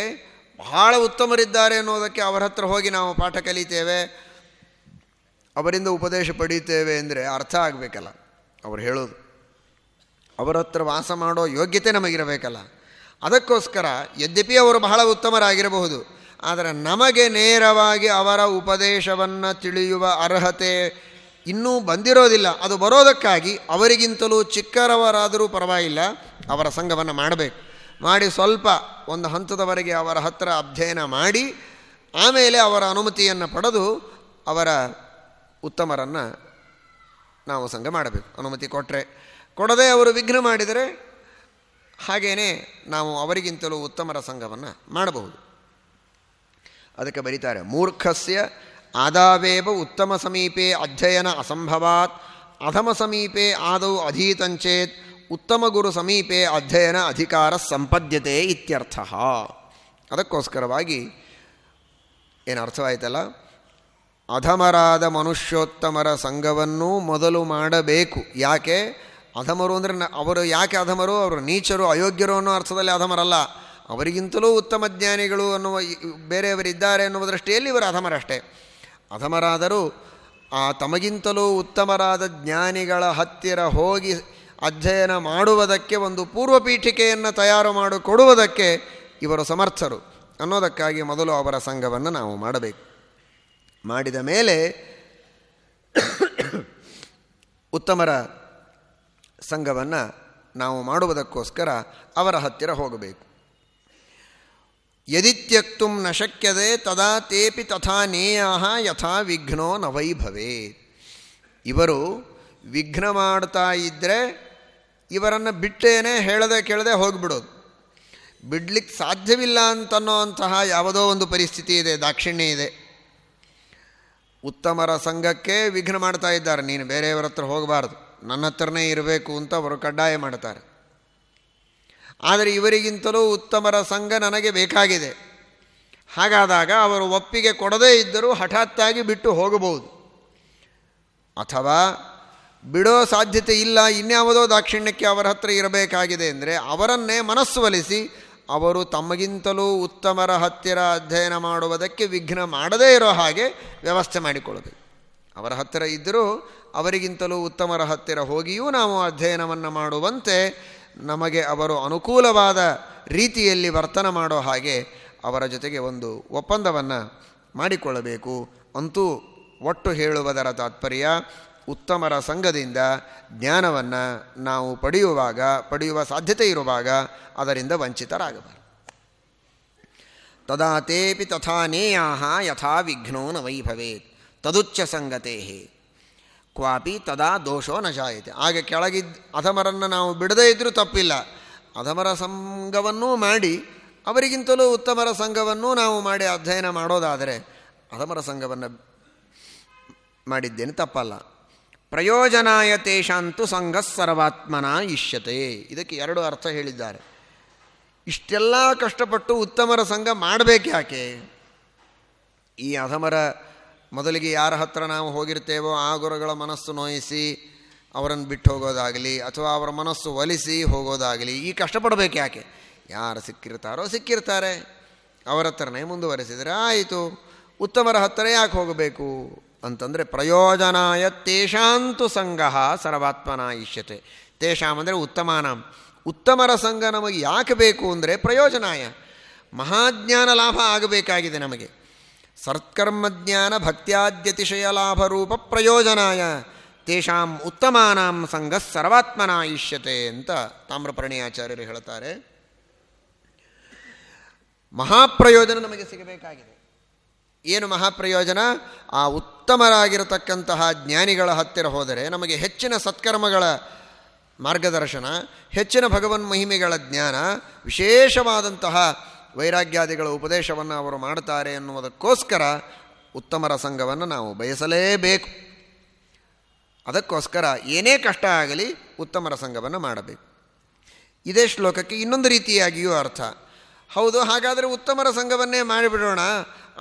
ಬಹಳ ಉತ್ತಮರಿದ್ದಾರೆ ಅನ್ನೋದಕ್ಕೆ ಅವರ ಹತ್ರ ಹೋಗಿ ನಾವು ಪಾಠ ಕಲಿತೇವೆ, ಅವರಿಂದ ಉಪದೇಶ ಪಡೀತೇವೆ ಅಂದರೆ ಅರ್ಥ ಆಗಬೇಕಲ್ಲ. ಅವ್ರು ಹೇಳೋದು, ಅವರ ಹತ್ರ ವಾಸ ಮಾಡೋ ಯೋಗ್ಯತೆ ನಮಗಿರಬೇಕಲ್ಲ. ಅದಕ್ಕೋಸ್ಕರ ಯದ್ಯಪಿ ಅವರು ಬಹಳ ಉತ್ತಮರಾಗಿರಬಹುದು, ಆದರೆ ನಮಗೆ ನೇರವಾಗಿ ಅವರ ಉಪದೇಶವನ್ನು ತಿಳಿಯುವ ಅರ್ಹತೆ ಇನ್ನೂ ಬಂದಿರೋದಿಲ್ಲ. ಅದು ಬರೋದಕ್ಕಾಗಿ ಅವರಿಗಿಂತಲೂ ಚಿಕ್ಕರವರಾದರೂ ಪರವಾಗಿಲ್ಲ. ಅವರ ಸಂಘವನ್ನು ಮಾಡಬೇಕು. ಮಾಡಿ ಸ್ವಲ್ಪ ಒಂದು ಹಂತದವರೆಗೆ ಅವರ ಹತ್ತಿರ ಅಧ್ಯಯನ ಮಾಡಿ, ಆಮೇಲೆ ಅವರ ಅನುಮತಿಯನ್ನು ಪಡೆದು ಅವರ ಉತ್ತಮರನ್ನು ನಾವು ಸಂಘ ಮಾಡಬೇಕು. ಅನುಮತಿ ಕೊಟ್ಟರೆ ಕೊಡದೆ ಅವರು ವಿಘ್ನ ಮಾಡಿದರೆ ಹಾಗೇನೆ ನಾವು ಅವರಿಗಿಂತಲೂ ಉತ್ತಮರ ಸಂಘವನ್ನು ಮಾಡಬಹುದು. ಅದಕ್ಕೆ ಬರೀತಾರೆ, ಮೂರ್ಖಸ್ಯ ಆದಾವೇವ ಉತ್ತಮ ಸಮೀಪೇ ಅಧ್ಯಯನ ಅಸಂಭವಾತ್, ಅಧಮ ಸಮೀಪೇ ಆದೌ ಅಧೀತಂಚೇತ್ ಉತ್ತಮ ಗುರು ಸಮೀಪೆ ಅಧ್ಯಯನ ಅಧಿಕಾರ ಸಂಪದ್ಯತೆ ಇತ್ಯರ್ಥ. ಅದಕ್ಕೋಸ್ಕರವಾಗಿ ಏನು ಅರ್ಥವಾಯ್ತಲ್ಲ? ಅಧಮರಾದ ಮನುಷ್ಯೋತ್ತಮರ ಸಂಘವನ್ನೂ ಮೊದಲು ಮಾಡಬೇಕು. ಯಾಕೆ? ಅಧಮರು ಅಂದರೆ ಅವರು ಯಾಕೆ ಅಧಮರು? ಅವರು ನೀಚರು, ಅಯೋಗ್ಯರು ಅನ್ನೋ ಅರ್ಥದಲ್ಲಿ ಅಧಮರಲ್ಲ. ಅವರಿಗಿಂತಲೂ ಉತ್ತಮ ಜ್ಞಾನಿಗಳು ಅನ್ನುವ ಬೇರೆಯವರಿದ್ದಾರೆ ಎನ್ನುವ ದೃಷ್ಟಿಯಲ್ಲಿ ಇವರು ಅಧಮರಷ್ಟೇ. ಅಧಮರಾದರೂ ಆ ತಮಗಿಂತಲೂ ಉತ್ತಮರಾದ ಜ್ಞಾನಿಗಳ ಹತ್ತಿರ ಹೋಗಿ ಅಧ್ಯಯನ ಮಾಡುವುದಕ್ಕೆ ಒಂದು ಪೂರ್ವಪೀಠಿಕೆಯನ್ನು ತಯಾರು ಮಾಡಿಕೊಡುವುದಕ್ಕೆ ಇವರು ಸಮರ್ಥರು. ಅನ್ನೋದಕ್ಕಾಗಿ ಮೊದಲು ಅವರ ಸಂಘವನ್ನು ನಾವು ಮಾಡಬೇಕು. ಮಾಡಿದ ಮೇಲೆ ಉತ್ತಮರ ಸಂಘವನ್ನು ನಾವು ಮಾಡುವುದಕ್ಕೋಸ್ಕರ ಅವರ ಹತ್ತಿರ ಹೋಗಬೇಕು. ಯದಿತ್ಯಕ್ತು ನ ಶಕ್ಯದೆ ತದಾ ತೇಪಿ ತಥಾ ನೇಯಾ ಯಥಾ ವಿಘ್ನೋ ನ ವೈಭವೇ. ಇವರು ವಿಘ್ನ ಮಾಡ್ತಾ ಇದ್ದರೆ ಇವರನ್ನು ಬಿಟ್ಟೇನೆ ಹೇಳದೆ ಕೇಳದೆ ಹೋಗಿಬಿಡೋದು. ಬಿಡ್ಲಿಕ್ಕೆ ಸಾಧ್ಯವಿಲ್ಲ ಅಂತನ್ನೋಂತಹ ಯಾವುದೋ ಒಂದು ಪರಿಸ್ಥಿತಿ ಇದೆ, ದಾಕ್ಷಿಣ್ಯ ಇದೆ. ಉತ್ತಮರ ಸಂಘಕ್ಕೆ ವಿಘ್ನ ಮಾಡ್ತಾ ಇದ್ದಾರೆ. ನೀನು ಬೇರೆಯವರ ಹತ್ರ ಹೋಗಬಾರ್ದು. ನನ್ನ ಹತ್ರನೇ ಇರಬೇಕು ಅಂತ ಅವರು ಕಡ್ಡಾಯ ಮಾಡ್ತಾರೆ. ಆದರೆ ಇವರಿಗಿಂತಲೂ ಉತ್ತಮರ ಸಂಘ ನನಗೆ ಬೇಕಾಗಿದೆ. ಹಾಗಾದಾಗ ಅವರು ಒಪ್ಪಿಗೆ ಕೊಡದೇ ಇದ್ದರೂ ಹಠಾತ್ತಾಗಿ ಬಿಟ್ಟು ಹೋಗಬಹುದು. ಅಥವಾ ಬಿಡೋ ಸಾಧ್ಯತೆ ಇಲ್ಲ, ಇನ್ಯಾವುದೋ ದಾಕ್ಷಿಣ್ಯಕ್ಕೆ ಅವರ ಹತ್ರ ಇರಬೇಕಾಗಿದೆ ಅಂದರೆ ಅವರನ್ನೇ ಮನಸ್ಸು ಒಲಿಸಿ ಅವರು ತಮಗಿಂತಲೂ ಉತ್ತಮರ ಹತ್ತಿರ ಅಧ್ಯಯನ ಮಾಡುವುದಕ್ಕೆ ವಿಘ್ನ ಮಾಡದೇ ಇರೋ ಹಾಗೆ ವ್ಯವಸ್ಥೆ ಮಾಡಿಕೊಳ್ಳಬೇಕು. ಅವರ ಹತ್ತಿರ ಇದ್ದರೂ ಅವರಿಗಿಂತಲೂ ಉತ್ತಮರ ಹತ್ತಿರ ಹೋಗಿಯೂ ನಾವು ಅಧ್ಯಯನವನ್ನು ಮಾಡುವಂತೆ ನಮಗೆ ಅವರು ಅನುಕೂಲವಾದ ರೀತಿಯಲ್ಲಿ ವರ್ತನ ಮಾಡೋ ಹಾಗೆ ಅವರ ಜೊತೆಗೆ ಒಂದು ಒಪ್ಪಂದವನ್ನು ಮಾಡಿಕೊಳ್ಳಬೇಕು. ಅಂತೂ ಒಟ್ಟು ಹೇಳುವುದರ ತಾತ್ಪರ್ಯ ಉತ್ತಮರ ಸಂಘದಿಂದ ಜ್ಞಾನವನ್ನು ನಾವು ಪಡೆಯುವಾಗ, ಪಡೆಯುವ ಸಾಧ್ಯತೆ ಇರುವಾಗ ಅದರಿಂದ ವಂಚಿತರಾಗಬಾರದು. ತದಾ ತೇಪಿ ತಥಾ ನೇಯಾ ಯಥಾ ವಿಘ್ನೋ ನ ವೈಭವೇತ್. ತದುಚ್ಚ ಸಂಗತೆ ಕ್ವಾಪಿ ತದಾ ದೋಷೋ ನ ಜಾಯತೆ. ಆಗ ಕೆಳಗಿದ್ದ ಅಧಮರನ್ನು ನಾವು ಬಿಡದೇ ಇದ್ದರೂ ತಪ್ಪಿಲ್ಲ. ಅಧಮರ ಸಂಘವನ್ನೂ ಮಾಡಿ, ಅವರಿಗಿಂತಲೂ ಉತ್ತಮರ ಸಂಘವನ್ನೂ ನಾವು ಮಾಡಿ ಅಧ್ಯಯನ ಮಾಡೋದಾದರೆ ಅಧಮರ ಸಂಘವನ್ನು ಮಾಡಿದ್ದೇನೆ ತಪ್ಪಲ್ಲ. ಪ್ರಯೋಜನಾಯ ತೇಷಾಂತು ಸಂಘ ಸರ್ವಾತ್ಮನ ಇಷ್ಯತೆ. ಇದಕ್ಕೆ ಎರಡು ಅರ್ಥ ಹೇಳಿದ್ದಾರೆ. ಇಷ್ಟೆಲ್ಲ ಕಷ್ಟಪಟ್ಟು ಉತ್ತಮರ ಸಂಘ ಮಾಡಬೇಕು ಯಾಕೆ? ಈ ಅಧಮರ ಮೊದಲಿಗೆ ಯಾರ ಹತ್ರ ನಾವು ಹೋಗಿರ್ತೇವೋ ಆ ಗುರುಗಳ ಮನಸ್ಸು ನೋಯಿಸಿ ಅವರನ್ನು ಬಿಟ್ಟು ಹೋಗೋದಾಗಲಿ ಅಥವಾ ಅವರ ಮನಸ್ಸು ಒಲಿಸಿ ಹೋಗೋದಾಗಲಿ ಈ ಕಷ್ಟಪಡಬೇಕು ಯಾಕೆ? ಯಾರು ಸಿಕ್ಕಿರ್ತಾರೋ ಸಿಕ್ಕಿರ್ತಾರೆ. ಅವರ ಹತ್ರನೇ ಮುಂದುವರೆಸಿದರೆ ಆಯಿತು. ಉತ್ತಮರ ಹತ್ತಿರ ಯಾಕೆ ಹೋಗಬೇಕು? ಅಂತಂದರೆ ಪ್ರಯೋಜನಾಯ ತೇಷಾಂತು ಸಂಘ ಸರ್ವಾತ್ಮನ ಇಷ್ಯತೆ. ತೇಷಾಂ ಅಂದರೆ ಉತ್ತಮಾನಾಂ. ಉತ್ತಮರ ಸಂಘ ನಮಗೆ ಯಾಕೆ ಬೇಕು ಅಂದರೆ ಪ್ರಯೋಜನಾಯ. ಮಹಾಜ್ಞಾನ ಲಾಭ ಆಗಬೇಕಾಗಿದೆ ನಮಗೆ. ಸತ್ಕರ್ಮಜ್ಞಾನ ಭಕ್ತ್ಯಾದ್ಯತಿಶಯ ಲಾಭರೂಪ ಪ್ರಯೋಜನಾಯ. ತೇಷಾಂ ಉತ್ತಮಾನಾಂ ಸಂಘ ಸರ್ವಾತ್ಮನ ಇಷ್ಯತೆ ಅಂತ ತಾಮ್ರಪರ್ಣಿಯಾಚಾರ್ಯರು ಹೇಳ್ತಾರೆ. ಮಹಾಪ್ರಯೋಜನ ನಮಗೆ ಸಿಗಬೇಕಾಗಿದೆ. ಏನು ಮಹಾಪ್ರಯೋಜನ? ಆ ಉತ್ತಮರಾಗಿರತಕ್ಕಂತಹ ಜ್ಞಾನಿಗಳ ಹತ್ತಿರ ಹೋದರೆ ನಮಗೆ ಹೆಚ್ಚಿನ ಸತ್ಕರ್ಮಗಳ ಮಾರ್ಗದರ್ಶನ, ಹೆಚ್ಚಿನ ಭಗವನ್ ಮಹಿಮೆಗಳ ಜ್ಞಾನ, ವಿಶೇಷವಾದಂತಹ ವೈರಾಗ್ಯಾದಿಗಳ ಉಪದೇಶವನ್ನು ಅವರು ಮಾಡ್ತಾರೆ ಎನ್ನುವುದಕ್ಕೋಸ್ಕರ ಉತ್ತಮರ ಸಂಘವನ್ನು ನಾವು ಬಯಸಲೇಬೇಕು. ಅದಕ್ಕೋಸ್ಕರ ಏನೇ ಕಷ್ಟ ಆಗಲಿ ಉತ್ತಮರ ಸಂಘವನ್ನು ಮಾಡಬೇಕು. ಇದೇ ಶ್ಲೋಕಕ್ಕೆ ಇನ್ನೊಂದು ರೀತಿಯಾಗಿಯೂ ಅರ್ಥ. ಹೌದು, ಹಾಗಾದರೆ ಉತ್ತಮರ ಸಂಘವನ್ನೇ ಮಾಡಿಬಿಡೋಣ.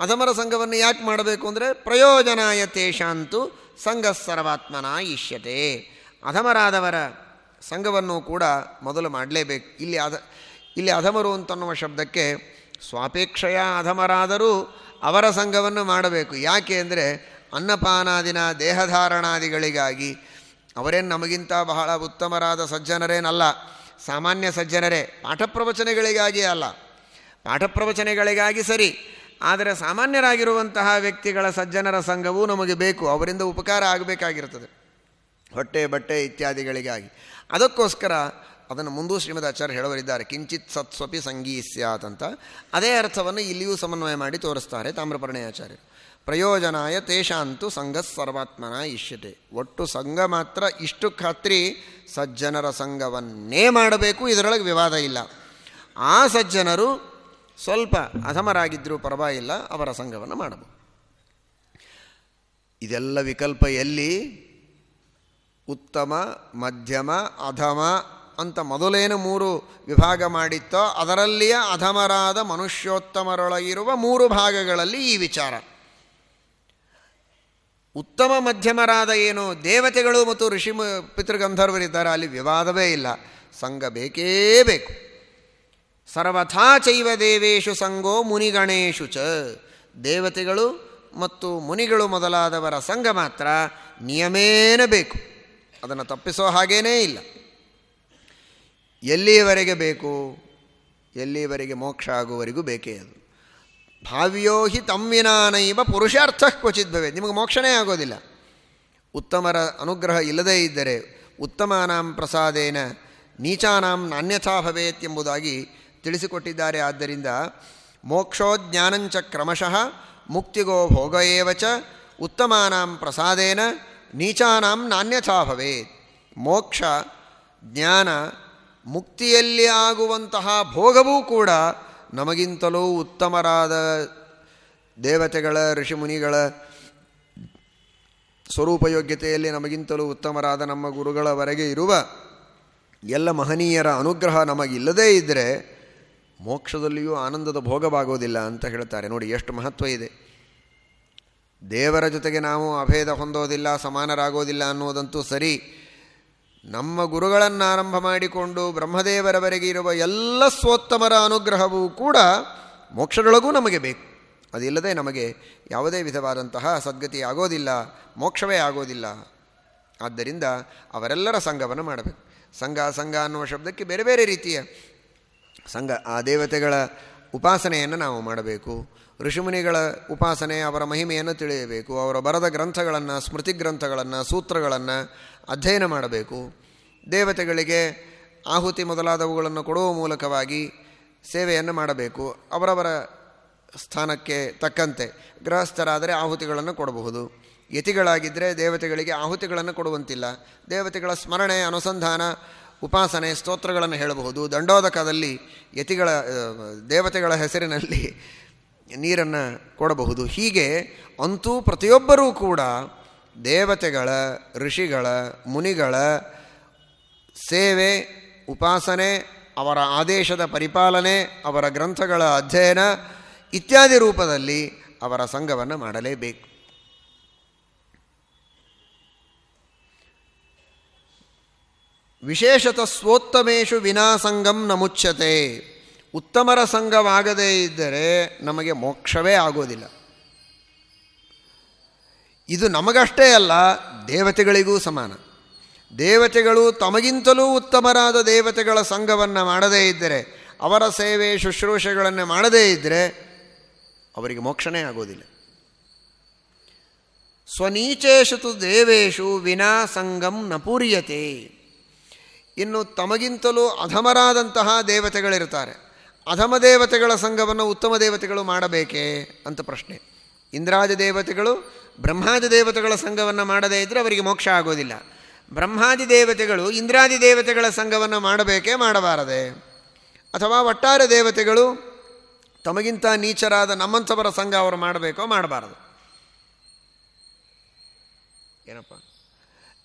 ಅಧಮರ ಸಂಘವನ್ನು ಯಾಕೆ ಮಾಡಬೇಕು ಅಂದರೆ ಪ್ರಯೋಜನಾಯ ತೇಷಾಂತು ಸಂಘ ಸರ್ವಾತ್ಮನ ಇಷ್ಯತೆ ಅಧಮರಾದವರ ಸಂಘವನ್ನು ಕೂಡ ಮೊದಲು ಮಾಡಲೇಬೇಕು. ಇಲ್ಲಿ ಅಧ ಇಲ್ಲಿ ಅಧಮರು ಅಂತನ್ನುವ ಶಬ್ದಕ್ಕೆ ಸ್ವಾಪೇಕ್ಷೆಯ ಅಧಮರಾದರೂ ಅವರ ಸಂಘವನ್ನು ಮಾಡಬೇಕು. ಯಾಕೆ ಅಂದರೆ ಅನ್ನಪಾನಾದಿನ ದೇಹಧಾರಣಾದಿಗಳಿಗಾಗಿ ಅವರೇನು ನಮಗಿಂತ ಬಹಳ ಉತ್ತಮರಾದ ಸಜ್ಜನರೇನಲ್ಲ, ಸಾಮಾನ್ಯ ಸಜ್ಜನರೇ ಪಾಠ ಪ್ರವಚನಗಳಿಗಾಗಿ ಅಲ್ಲ. ಪಾಠ ಪ್ರವಚನಗಳಿಗಾಗಿ ಸರಿ ಆದರೆ ಸಾಮಾನ್ಯರಾಗಿರುವಂತಹ ವ್ಯಕ್ತಿಗಳ ಸಜ್ಜನರ ಸಂಘವೂ ನಮಗೆ ಬೇಕು. ಅವರಿಂದ ಉಪಕಾರ ಆಗಬೇಕಾಗಿರ್ತದೆ ಹೊಟ್ಟೆ, ಬಟ್ಟೆ ಇತ್ಯಾದಿಗಳಿಗಾಗಿ. ಅದಕ್ಕೋಸ್ಕರ ಅದನ್ನು ಮುಂದೂ ಶ್ರೀಮದ್ ಆಚಾರ್ಯ ಹೇಳವರಿದ್ದಾರೆ ಕಿಂಚಿತ್ ಸತ್ಸ್ವಪಿ ಸಂಗೀ ಸ್ಯಾತ್ ಅಂತ. ಅದೇ ಅರ್ಥವನ್ನು ಇಲ್ಲಿಯೂ ಸಮನ್ವಯ ಮಾಡಿ ತೋರಿಸ್ತಾರೆ ತಾಮ್ರಪರ್ಣಯಾಚಾರ್ಯರು ಪ್ರಯೋಜನಾಯ ತೇಷಾಂತು ಸಂಘ ಸರ್ವಾತ್ಮನ ಇಷ್ಯತೆ. ಒಟ್ಟು ಸಂಘ ಮಾತ್ರ ಇಷ್ಟು ಖಾತ್ರಿ ಸಜ್ಜನರ ಸಂಘವನ್ನೇ ಮಾಡಬೇಕು. ಇದರೊಳಗೆ ವಿವಾದ ಇಲ್ಲ. ಆ ಸಜ್ಜನರು ಸ್ವಲ್ಪ ಅಧಮರಾಗಿದ್ದರೂ ಪರವಾಗಿಲ್ಲ, ಅವರ ಸಂಘವನ್ನು ಮಾಡಬಹುದು. ಇದೆಲ್ಲ ವಿಕಲ್ಪ ಎಲ್ಲಿ? ಉತ್ತಮ, ಮಧ್ಯಮ, ಅಧಮ ಅಂತ ಮೊದಲೇನು ಮೂರು ವಿಭಾಗ ಮಾಡಿತ್ತೋ ಅದರಲ್ಲಿಯ ಅಧಮರಾದ ಮನುಷ್ಯೋತ್ತಮರೊಳಗಿರುವ ಮೂರು ಭಾಗಗಳಲ್ಲಿ ಈ ವಿಚಾರ. ಉತ್ತಮ, ಮಧ್ಯಮರಾದ ಏನು? ದೇವತೆಗಳು ಮತ್ತು ಋಷಿ ಪಿತೃಗಂಧರ್ವರಿದ್ದಾರೆ ಅಲ್ಲಿ ವಿವಾದವೇ ಇಲ್ಲ. ಸಂಘ ಬೇಕೇ ಬೇಕು. ಸರ್ವಥಾ ಚೈವ ದೇವೇಶು ಸಂಗೋ ಮುನಿಗಣೇಶು ಚ. ದೇವತೆಗಳು ಮತ್ತು ಮುನಿಗಳು ಮೊದಲಾದವರ ಸಂಘ ಮಾತ್ರ ನಿಯಮೇನ ಬೇಕು. ಅದನ್ನು ತಪ್ಪಿಸೋ ಹಾಗೇನೇ ಇಲ್ಲ. ಎಲ್ಲಿಯವರೆಗೆ ಬೇಕು? ಎಲ್ಲಿಯವರೆಗೆ ಮೋಕ್ಷ ಆಗುವವರೆಗೂ ಬೇಕೇ ಅದು. ಭಾವ್ಯೋ ಹಿ ತಮ್ಮಿನಾನೈವ ಪುರುಷಾರ್ಥ ಕ್ವಚಿತ್ ಭವೆ ನಿಮಗೆ ಮೋಕ್ಷನೇ ಆಗೋದಿಲ್ಲ. ಉತ್ತಮರ ಅನುಗ್ರಹ ಇಲ್ಲದೇ ಇದ್ದರೆ ಉತ್ತಮಾನಾಂ ಪ್ರಸಾದೇನ ನೀಚಾನಾಂ ನಾಣ್ಯಥಾ ಭವೇತ್ ಎಂಬುದಾಗಿ ತಿಳಿಸಿಕೊಟ್ಟಿದ್ದಾರೆ. ಆದ್ದರಿಂದ ಮೋಕ್ಷೋ ಜ್ಞಾನಂಚ ಕ್ರಮಶಃ ಮುಕ್ತಿಗೋ ಭೋಗ ಏವಚ ಉತ್ತಮಾನಾಂ ಪ್ರಸಾದೇನ ನೀಚಾನಾಂ ನಾಣ್ಯಥಾ ಭವೇತ್. ಮೋಕ್ಷ, ಜ್ಞಾನ, ಮುಕ್ತಿಯಲ್ಲಿ ಆಗುವಂತಹ ಭೋಗವೂ ಕೂಡ ನಮಗಿಂತಲೂ ಉತ್ತಮರಾದ ದೇವತೆಗಳ, ಋಷಿಮುನಿಗಳ ಸ್ವರೂಪಯೋಗ್ಯತೆಯಲ್ಲಿ ನಮಗಿಂತಲೂ ಉತ್ತಮರಾದ ನಮ್ಮ ಗುರುಗಳವರೆಗೆ ಇರುವ ಎಲ್ಲ ಮಹನೀಯರ ಅನುಗ್ರಹ ನಮಗಿಲ್ಲದೇ ಇದ್ದರೆ ಮೋಕ್ಷದಲ್ಲಿಯೂ ಆನಂದದ ಭೋಗವಾಗೋದಿಲ್ಲ ಅಂತ ಹೇಳ್ತಾರೆ ನೋಡಿ, ಎಷ್ಟು ಮಹತ್ವ ಇದೆ. ದೇವರ ಜೊತೆಗೆ ನಾವು ಅಭೇದ ಹೊಂದೋದಿಲ್ಲ ಸಮಾನರಾಗೋದಿಲ್ಲ ಅನ್ನೋದಂತೂ ಸರಿ. ನಮ್ಮ ಗುರುಗಳನ್ನು ಆರಂಭ ಮಾಡಿಕೊಂಡು ಬ್ರಹ್ಮದೇವರವರೆಗೆ ಇರುವ ಎಲ್ಲ ಸ್ವೋತ್ತಮರ ಅನುಗ್ರಹವೂ ಕೂಡ ಮೋಕ್ಷದೊಳಗೂ ನಮಗೆ ಬೇಕು. ಅದಿಲ್ಲದೆ ನಮಗೆ ಯಾವುದೇ ವಿಧವಾದಂತಹ ಸದ್ಗತಿ ಆಗೋದಿಲ್ಲ, ಮೋಕ್ಷವೇ ಆಗೋದಿಲ್ಲ. ಆದ್ದರಿಂದ ಅವರೆಲ್ಲರ ಸಂಘವನ್ನು ಮಾಡಬೇಕು. ಸಂಘ ಸಂಘ ಅನ್ನುವ ಶಬ್ದಕ್ಕೆ ಬೇರೆ ಬೇರೆ ರೀತಿಯ ಸಂಘ, ಆ ದೇವತೆಗಳ ಉಪಾಸನೆಯನ್ನು ನಾವು ಮಾಡಬೇಕು. ಋಷಿಮುನಿಗಳ ಉಪಾಸನೆ, ಅವರ ಮಹಿಮೆಯನ್ನು ತಿಳಿಯಬೇಕು. ಅವರ ಬರದ ಗ್ರಂಥಗಳನ್ನು, ಸ್ಮೃತಿ ಗ್ರಂಥಗಳನ್ನು, ಸೂತ್ರಗಳನ್ನು ಅಧ್ಯಯನ ಮಾಡಬೇಕು. ದೇವತೆಗಳಿಗೆ ಆಹುತಿ ಮೊದಲಾದವುಗಳನ್ನು ಕೊಡುವ ಮೂಲಕವಾಗಿ ಸೇವೆಯನ್ನು ಮಾಡಬೇಕು. ಅವರವರ ಸ್ಥಾನಕ್ಕೆ ತಕ್ಕಂತೆ ಗೃಹಸ್ಥರಾದರೆ ಆಹುತಿಗಳನ್ನು ಕೊಡಬಹುದು. ಯತಿಗಳಾಗಿದ್ದರೆ ದೇವತೆಗಳಿಗೆ ಆಹುತಿಗಳನ್ನು ಕೊಡುವಂತಿಲ್ಲ. ದೇವತೆಗಳ ಸ್ಮರಣೆ, ಅನುಸಂಧಾನ ಉಪಾಸನೆ ಸ್ತೋತ್ರಗಳನ್ನು ಹೇಳಬಹುದು. ದಂಡೋದಕದಲ್ಲಿ ಯತಿಗಳ ದೇವತೆಗಳ ಹೆಸರಿನಲ್ಲಿ ನೀರನ್ನು ಕೊಡಬಹುದು. ಹೀಗೆ ಅಂತೂ ಪ್ರತಿಯೊಬ್ಬರೂ ಕೂಡ ದೇವತೆಗಳ, ಋಷಿಗಳ, ಮುನಿಗಳ ಸೇವೆ, ಉಪಾಸನೆ, ಅವರ ಆದೇಶದ ಪರಿಪಾಲನೆ, ಅವರ ಗ್ರಂಥಗಳ ಅಧ್ಯಯನ ಇತ್ಯಾದಿ ರೂಪದಲ್ಲಿ ಅವರ ಸಂಘವನ್ನು ಮಾಡಲೇಬೇಕು. ವಿಶೇಷತ ಸ್ವೋತ್ತಮೇಶು ವಿನಾಸಂಗಂ ನ ಮುಚ್ಚತೆ ಉತ್ತಮರ ಸಂಘವಾಗದೇ ಇದ್ದರೆ ನಮಗೆ ಮೋಕ್ಷವೇ ಆಗೋದಿಲ್ಲ. ಇದು ನಮಗಷ್ಟೇ ಅಲ್ಲ, ದೇವತೆಗಳಿಗೂ ಸಮಾನ. ದೇವತೆಗಳು ತಮಗಿಂತಲೂ ಉತ್ತಮರಾದ ದೇವತೆಗಳ ಸಂಘವನ್ನು ಮಾಡದೇ ಇದ್ದರೆ, ಅವರ ಸೇವೆ ಶುಶ್ರೂಷೆಗಳನ್ನು ಮಾಡದೇ ಇದ್ದರೆ ಅವರಿಗೆ ಮೋಕ್ಷನೇ ಆಗೋದಿಲ್ಲ. ಸ್ವನೀಚೇಶು ದೇವೇಶು ವಿನಾ ಸಂಗಂ ನ ಇನ್ನು ತಮಗಿಂತಲೂ ಅಧಮರಾದಂತಹ ದೇವತೆಗಳಿರ್ತಾರೆ ಅಧಮ ದೇವತೆಗಳ ಸಂಘವನ್ನು ಉತ್ತಮ ದೇವತೆಗಳು ಮಾಡಬೇಕೇ ಅಂತ ಪ್ರಶ್ನೆ. ಇಂದ್ರಾದಿ ದೇವತೆಗಳು ಬ್ರಹ್ಮಾದಿ ದೇವತೆಗಳ ಸಂಘವನ್ನು ಮಾಡದೇ ಇದ್ದರೆ ಅವರಿಗೆ ಮೋಕ್ಷ ಆಗೋದಿಲ್ಲ. ಬ್ರಹ್ಮಾದಿ ದೇವತೆಗಳು ಇಂದ್ರಾದಿ ದೇವತೆಗಳ ಸಂಘವನ್ನು ಮಾಡಬೇಕೇ ಮಾಡಬಾರದೆ. ಅಥವಾ ಒಟ್ಟಾರೆ ದೇವತೆಗಳು ತಮಗಿಂತ ನೀಚರಾದ ನಮ್ಮಂಥವರ ಸಂಘ ಅವರು ಮಾಡಬೇಕೋ ಮಾಡಬಾರದು. ಏನಪ್ಪ?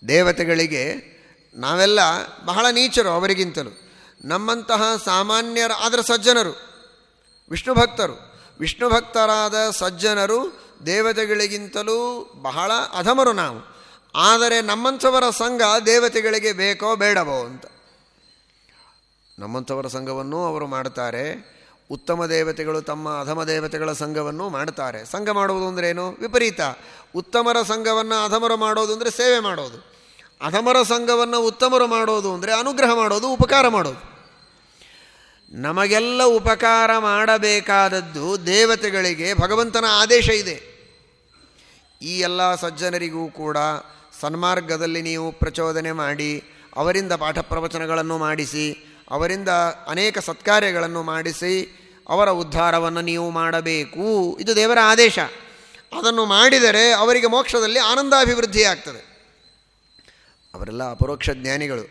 ದೇವತೆಗಳಿಗೆ ನಾವೆಲ್ಲ ಬಹಳ ನೀಚರು ಅವರಿಗಿಂತಲೂ. ನಮ್ಮಂತಹ ಸಾಮಾನ್ಯರ, ಆದರೆ ಸಜ್ಜನರು, ವಿಷ್ಣು ಭಕ್ತರು. ವಿಷ್ಣು ಭಕ್ತರಾದ ಸಜ್ಜನರು ದೇವತೆಗಳಿಗಿಂತಲೂ ಬಹಳ ಅಧಮರು ನಾವು. ಆದರೆ ನಮ್ಮಂಥವರ ಸಂಘ ದೇವತೆಗಳಿಗೆ ಬೇಕೋ ಬೇಡವೋ ಅಂತ. ನಮ್ಮಂಥವರ ಸಂಘವನ್ನು ಅವರು ಮಾಡ್ತಾರೆ. ಉತ್ತಮ ದೇವತೆಗಳು ತಮ್ಮ ಅಧಮ ದೇವತೆಗಳ ಸಂಘವನ್ನು ಮಾಡ್ತಾರೆ. ಸಂಘ ಮಾಡುವುದು ಅಂದರೆ ಏನು? ವಿಪರೀತ. ಉತ್ತಮರ ಸಂಘವನ್ನು ಅಧಮರು ಮಾಡೋದು ಅಂದರೆ ಸೇವೆ ಮಾಡೋದು. ಅಧಮರ ಸಂಘವನ್ನು ಉತ್ತಮರು ಮಾಡೋದು ಅಂದರೆ ಅನುಗ್ರಹ ಮಾಡೋದು, ಉಪಕಾರ ಮಾಡೋದು. ನಮಗೆಲ್ಲ ಉಪಕಾರ ಮಾಡಬೇಕಾದದ್ದು ದೇವತೆಗಳಿಗೆ ಭಗವಂತನ ಆದೇಶ ಇದೆ. ಈ ಎಲ್ಲ ಸಜ್ಜನರಿಗೂ ಕೂಡ ಸನ್ಮಾರ್ಗದಲ್ಲಿ ನೀವು ಪ್ರಚೋದನೆ ಮಾಡಿ, ಅವರಿಂದ ಪಾಠ ಪ್ರವಚನಗಳನ್ನು ಮಾಡಿಸಿ, ಅವರಿಂದ ಅನೇಕ ಸತ್ಕಾರ್ಯಗಳನ್ನು ಮಾಡಿಸಿ, ಅವರ ಉದ್ಧಾರವನ್ನು ನೀವು ಮಾಡಬೇಕು. ಇದು ದೇವರ ಆದೇಶ. ಅದನ್ನು ಮಾಡಿದರೆ ಅವರಿಗೆ ಮೋಕ್ಷದಲ್ಲಿ ಆನಂದಾಭಿವೃದ್ಧಿ ಆಗ್ತದೆ ಅವರೆಲ್ಲ ಅಪರೋಕ್ಷ ಜ್ಞಾನಿಗಳು.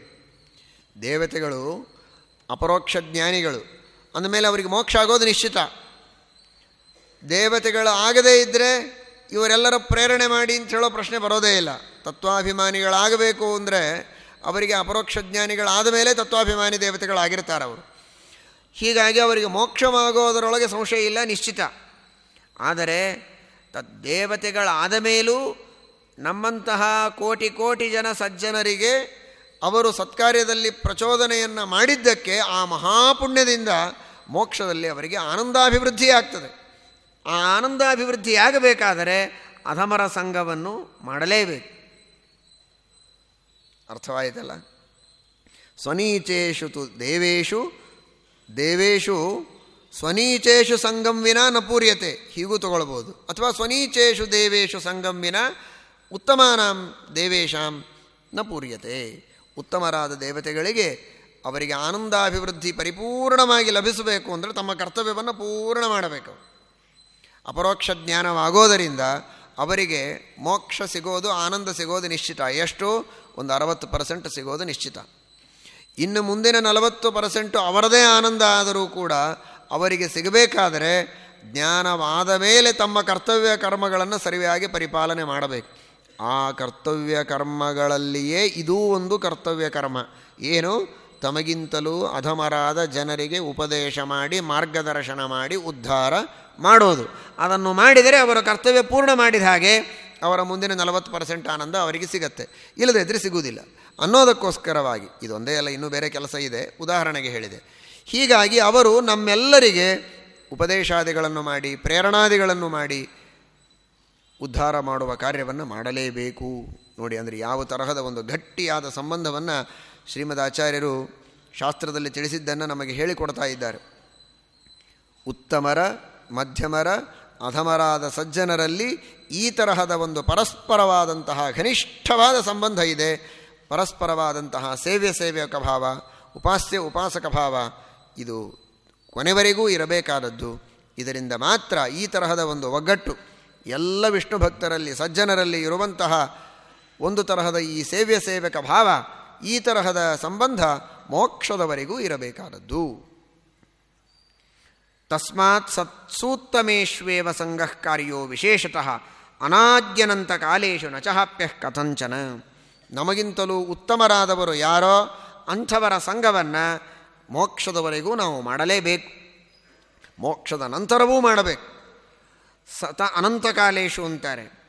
ದೇವತೆಗಳು ಅಪರೋಕ್ಷ ಜ್ಞಾನಿಗಳು. ಅಂದಮೇಲೆ ಅವರಿಗೆ ಮೋಕ್ಷ ಆಗೋದು ನಿಶ್ಚಿತ. ದೇವತೆಗಳು ಆಗದೇ ಇದ್ದರೆ ಇವರೆಲ್ಲರ ಪ್ರೇರಣೆ ಮಾಡಿ ಅಂತ ಹೇಳೋ ಪ್ರಶ್ನೆ ಬರೋದೇ ಇಲ್ಲ. ತತ್ವಾಭಿಮಾನಿಗಳಾಗಬೇಕು ಅಂದರೆ ಅವರಿಗೆ ಅಪರೋಕ್ಷ ಜ್ಞಾನಿಗಳಾದ ಮೇಲೆ ತತ್ವಾಭಿಮಾನಿ ದೇವತೆಗಳಾಗಿರ್ತಾರೆ ಅವರು. ಹೀಗಾಗಿ ಅವರಿಗೆ ಮೋಕ್ಷವಾಗೋದರೊಳಗೆ ಸಂಶಯ ಇಲ್ಲ, ನಿಶ್ಚಿತ. ಆದರೆ ತದ್ದೇವತೆಗಳಾದ ಮೇಲೂ ನಮ್ಮಂತಹ ಕೋಟಿ ಕೋಟಿ ಜನ ಸಜ್ಜನರಿಗೆ ಅವರು ಸತ್ಕಾರ್ಯದಲ್ಲಿ ಪ್ರಚೋದನೆಯನ್ನು ಮಾಡಿದ್ದಕ್ಕೆ ಆ ಮಹಾಪುಣ್ಯದಿಂದ ಮೋಕ್ಷದಲ್ಲಿ ಅವರಿಗೆ ಆನಂದಾಭಿವೃದ್ಧಿ ಆಗ್ತದೆ. ಆ ಆನಂದಾಭಿವೃದ್ಧಿಯಾಗಬೇಕಾದರೆ ಅಧಮರ ಸಂಘವನ್ನು ಮಾಡಲೇಬೇಕು. ಅರ್ಥವಾಯಿತಲ್ಲ? ಸ್ವನೀಚೇಶು ತು ದೇವೇಶು ದೇವೇಶು ಸ್ವನೀಚೇಶು ಸಂಗಂ ನಪೂರ್ಯತೆ ಹೀಗೂ ತಗೊಳ್ಬೋದು. ಅಥವಾ ಸ್ವನೀಚೇಶು ದೇವೇಶು ಸಂಗಂ ವಿನ ಉತ್ತಮಾನಾಂ ದೇವೇಶಾಂ ನ ಪೂರ್ಯತೆ. ಉತ್ತಮರಾದ ದೇವತೆಗಳಿಗೆ ಅವರಿಗೆ ಆನಂದಾಭಿವೃದ್ಧಿ ಪರಿಪೂರ್ಣವಾಗಿ ಲಭಿಸಬೇಕು ಅಂದರೆ ತಮ್ಮ ಕರ್ತವ್ಯವನ್ನು ಪೂರ್ಣ ಮಾಡಬೇಕು. ಅಪರೋಕ್ಷ ಜ್ಞಾನವಾಗೋದರಿಂದ ಅವರಿಗೆ ಮೋಕ್ಷ ಸಿಗೋದು, ಆನಂದ ಸಿಗೋದು ನಿಶ್ಚಿತ. ಎಷ್ಟು? ಒಂದು ಅರವತ್ತು ಪರ್ಸೆಂಟ್ ಸಿಗೋದು ನಿಶ್ಚಿತ. ಇನ್ನು ಮುಂದಿನ ನಲವತ್ತು ಪರ್ಸೆಂಟು ಅವರದೇ ಆನಂದ ಆದರೂ ಕೂಡ ಅವರಿಗೆ ಸಿಗಬೇಕಾದರೆ ಜ್ಞಾನವಾದ ಮೇಲೆ ತಮ್ಮ ಕರ್ತವ್ಯ, ಕರ್ಮಗಳನ್ನು ಸರಿಯಾಗಿ ಪರಿಪಾಲನೆ ಮಾಡಬೇಕು. ಆ ಕರ್ತವ್ಯ ಕರ್ಮಗಳಲ್ಲಿಯೇ ಇದೂ ಒಂದು ಕರ್ತವ್ಯ ಕರ್ಮ. ಏನು? ತಮಗಿಂತಲೂ ಅಧಮರಾದ ಜನರಿಗೆ ಉಪದೇಶ ಮಾಡಿ, ಮಾರ್ಗದರ್ಶನ ಮಾಡಿ, ಉದ್ಧಾರ ಮಾಡೋದು. ಅದನ್ನು ಮಾಡಿದರೆ ಅವರ ಕರ್ತವ್ಯ ಪೂರ್ಣ ಮಾಡಿದ ಹಾಗೆ ಅವರ ಮುಂದಿನ ನಲವತ್ತು ಪರ್ಸೆಂಟ್ ಆನಂದ ಅವರಿಗೆ ಸಿಗತ್ತೆ. ಇಲ್ಲದೇ ಇದ್ದರೆ ಸಿಗುವುದಿಲ್ಲ. ಅನ್ನೋದಕ್ಕೋಸ್ಕರವಾಗಿ, ಇದೊಂದೇ ಅಲ್ಲ, ಇನ್ನೂ ಬೇರೆ ಕೆಲಸ ಇದೆ, ಉದಾಹರಣೆಗೆ ಹೇಳಿದೆ. ಹೀಗಾಗಿ ಅವರು ನಮ್ಮೆಲ್ಲರಿಗೆ ಉಪದೇಶಾದಿಗಳನ್ನು ಮಾಡಿ, ಪ್ರೇರಣಾದಿಗಳನ್ನು ಮಾಡಿ ಉದ್ಧಾರ ಮಾಡುವ ಕಾರ್ಯವನ್ನು ಮಾಡಲೇಬೇಕು. ನೋಡಿ, ಅಂದರೆ ಯಾವ ತರಹದ ಒಂದು ಗಟ್ಟಿಯಾದ ಸಂಬಂಧವನ್ನು ಶ್ರೀಮದ್ ಆಚಾರ್ಯರು ಶಾಸ್ತ್ರದಲ್ಲಿ ತಿಳಿಸಿದ್ದನ್ನು ನಮಗೆ ಹೇಳಿಕೊಡ್ತಾ ಇದ್ದಾರೆ. ಉತ್ತಮರ, ಮಧ್ಯಮರ, ಅಧಮರಾದ ಸಜ್ಜನರಲ್ಲಿ ಈ ತರಹದ ಒಂದು ಪರಸ್ಪರವಾದಂತಹ ಘನಿಷ್ಠವಾದ ಸಂಬಂಧ ಇದೆ. ಪರಸ್ಪರವಾದಂತಹ ಸೇವ್ಯ ಸೇವ್ಯಕ ಭಾವ, ಉಪಾಸ್ಯ ಉಪಾಸಕ ಭಾವ ಇದು ಕೊನೆವರೆಗೂ ಇರಬೇಕಾದದ್ದು. ಇದರಿಂದ ಮಾತ್ರ ಈ ತರಹದ ಒಂದು ಒಗ್ಗಟ್ಟು ಎಲ್ಲ ವಿಷ್ಣು ಭಕ್ತರಲ್ಲಿ, ಸಜ್ಜನರಲ್ಲಿ ಇರುವಂತಹ ಒಂದು ತರಹದ ಈ ಸೇವ್ಯ ಸೇವಕ ಭಾವ, ಈ ತರಹದ ಸಂಬಂಧ ಮೋಕ್ಷದವರೆಗೂ ಇರಬೇಕಾದದ್ದು. ತಸ್ಮಾತ್ ಸತ್ಸೂತ್ತಮೇಶ್ವೇವ ಸಂಘ ಕಾರ್ಯೋ ವಿಶೇಷತಃ ಅನಾದ್ಯನಂತ ಕಾಲೇಶು ನಚಹಾಪ್ಯ ಕಥಂಚನ. ನಮಗಿಂತಲೂ ಉತ್ತಮರಾದವರು ಯಾರೋ ಅಂಥವರ ಸಂಘವನ್ನು ಮೋಕ್ಷದವರೆಗೂ ನಾವು ಮಾಡಲೇಬೇಕು. ಮೋಕ್ಷದ ನಂತರವೂ ಮಾಡಬೇಕು. ಸತ ಅನಂತಕಾಲೇಶು ಅಂತಾರೆ.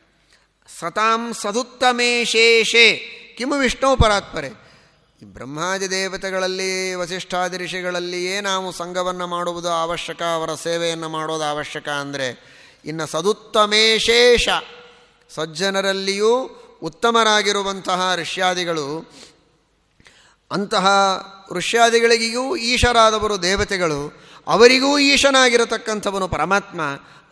ಸತಾಂ ಸದುತ್ತಮೇಶೇಷೇ ಕಿಮು ವಿಷ್ಣು ಪರಾತ್ಪರೆ. ಈ ಬ್ರಹ್ಮಾದಿ ದೇವತೆಗಳಲ್ಲಿ, ವಸಿಷ್ಠಾದಿ ಋಷಿಗಳಲ್ಲಿಯೇ ನಾವು ಸಂಘವನ್ನು ಮಾಡುವುದು ಅವಶ್ಯಕ, ಅವರ ಸೇವೆಯನ್ನು ಮಾಡೋದು ಅವಶ್ಯಕ ಅಂದರೆ, ಇನ್ನು ಸದುತ್ತಮೇಶೇಷ ಸಜ್ಜನರಲ್ಲಿಯೂ ಉತ್ತಮರಾಗಿರುವಂತಹ ಋಷ್ಯಾದಿಗಳು, ಅಂತಹ ಋಷ್ಯಾದಿಗಳಿಗೂ ಈಶರಾದವರು ದೇವತೆಗಳು ಅವರಿಗೂ ಈಶನಾಗಿರತಕ್ಕಂಥವನು ಪರಮಾತ್ಮ,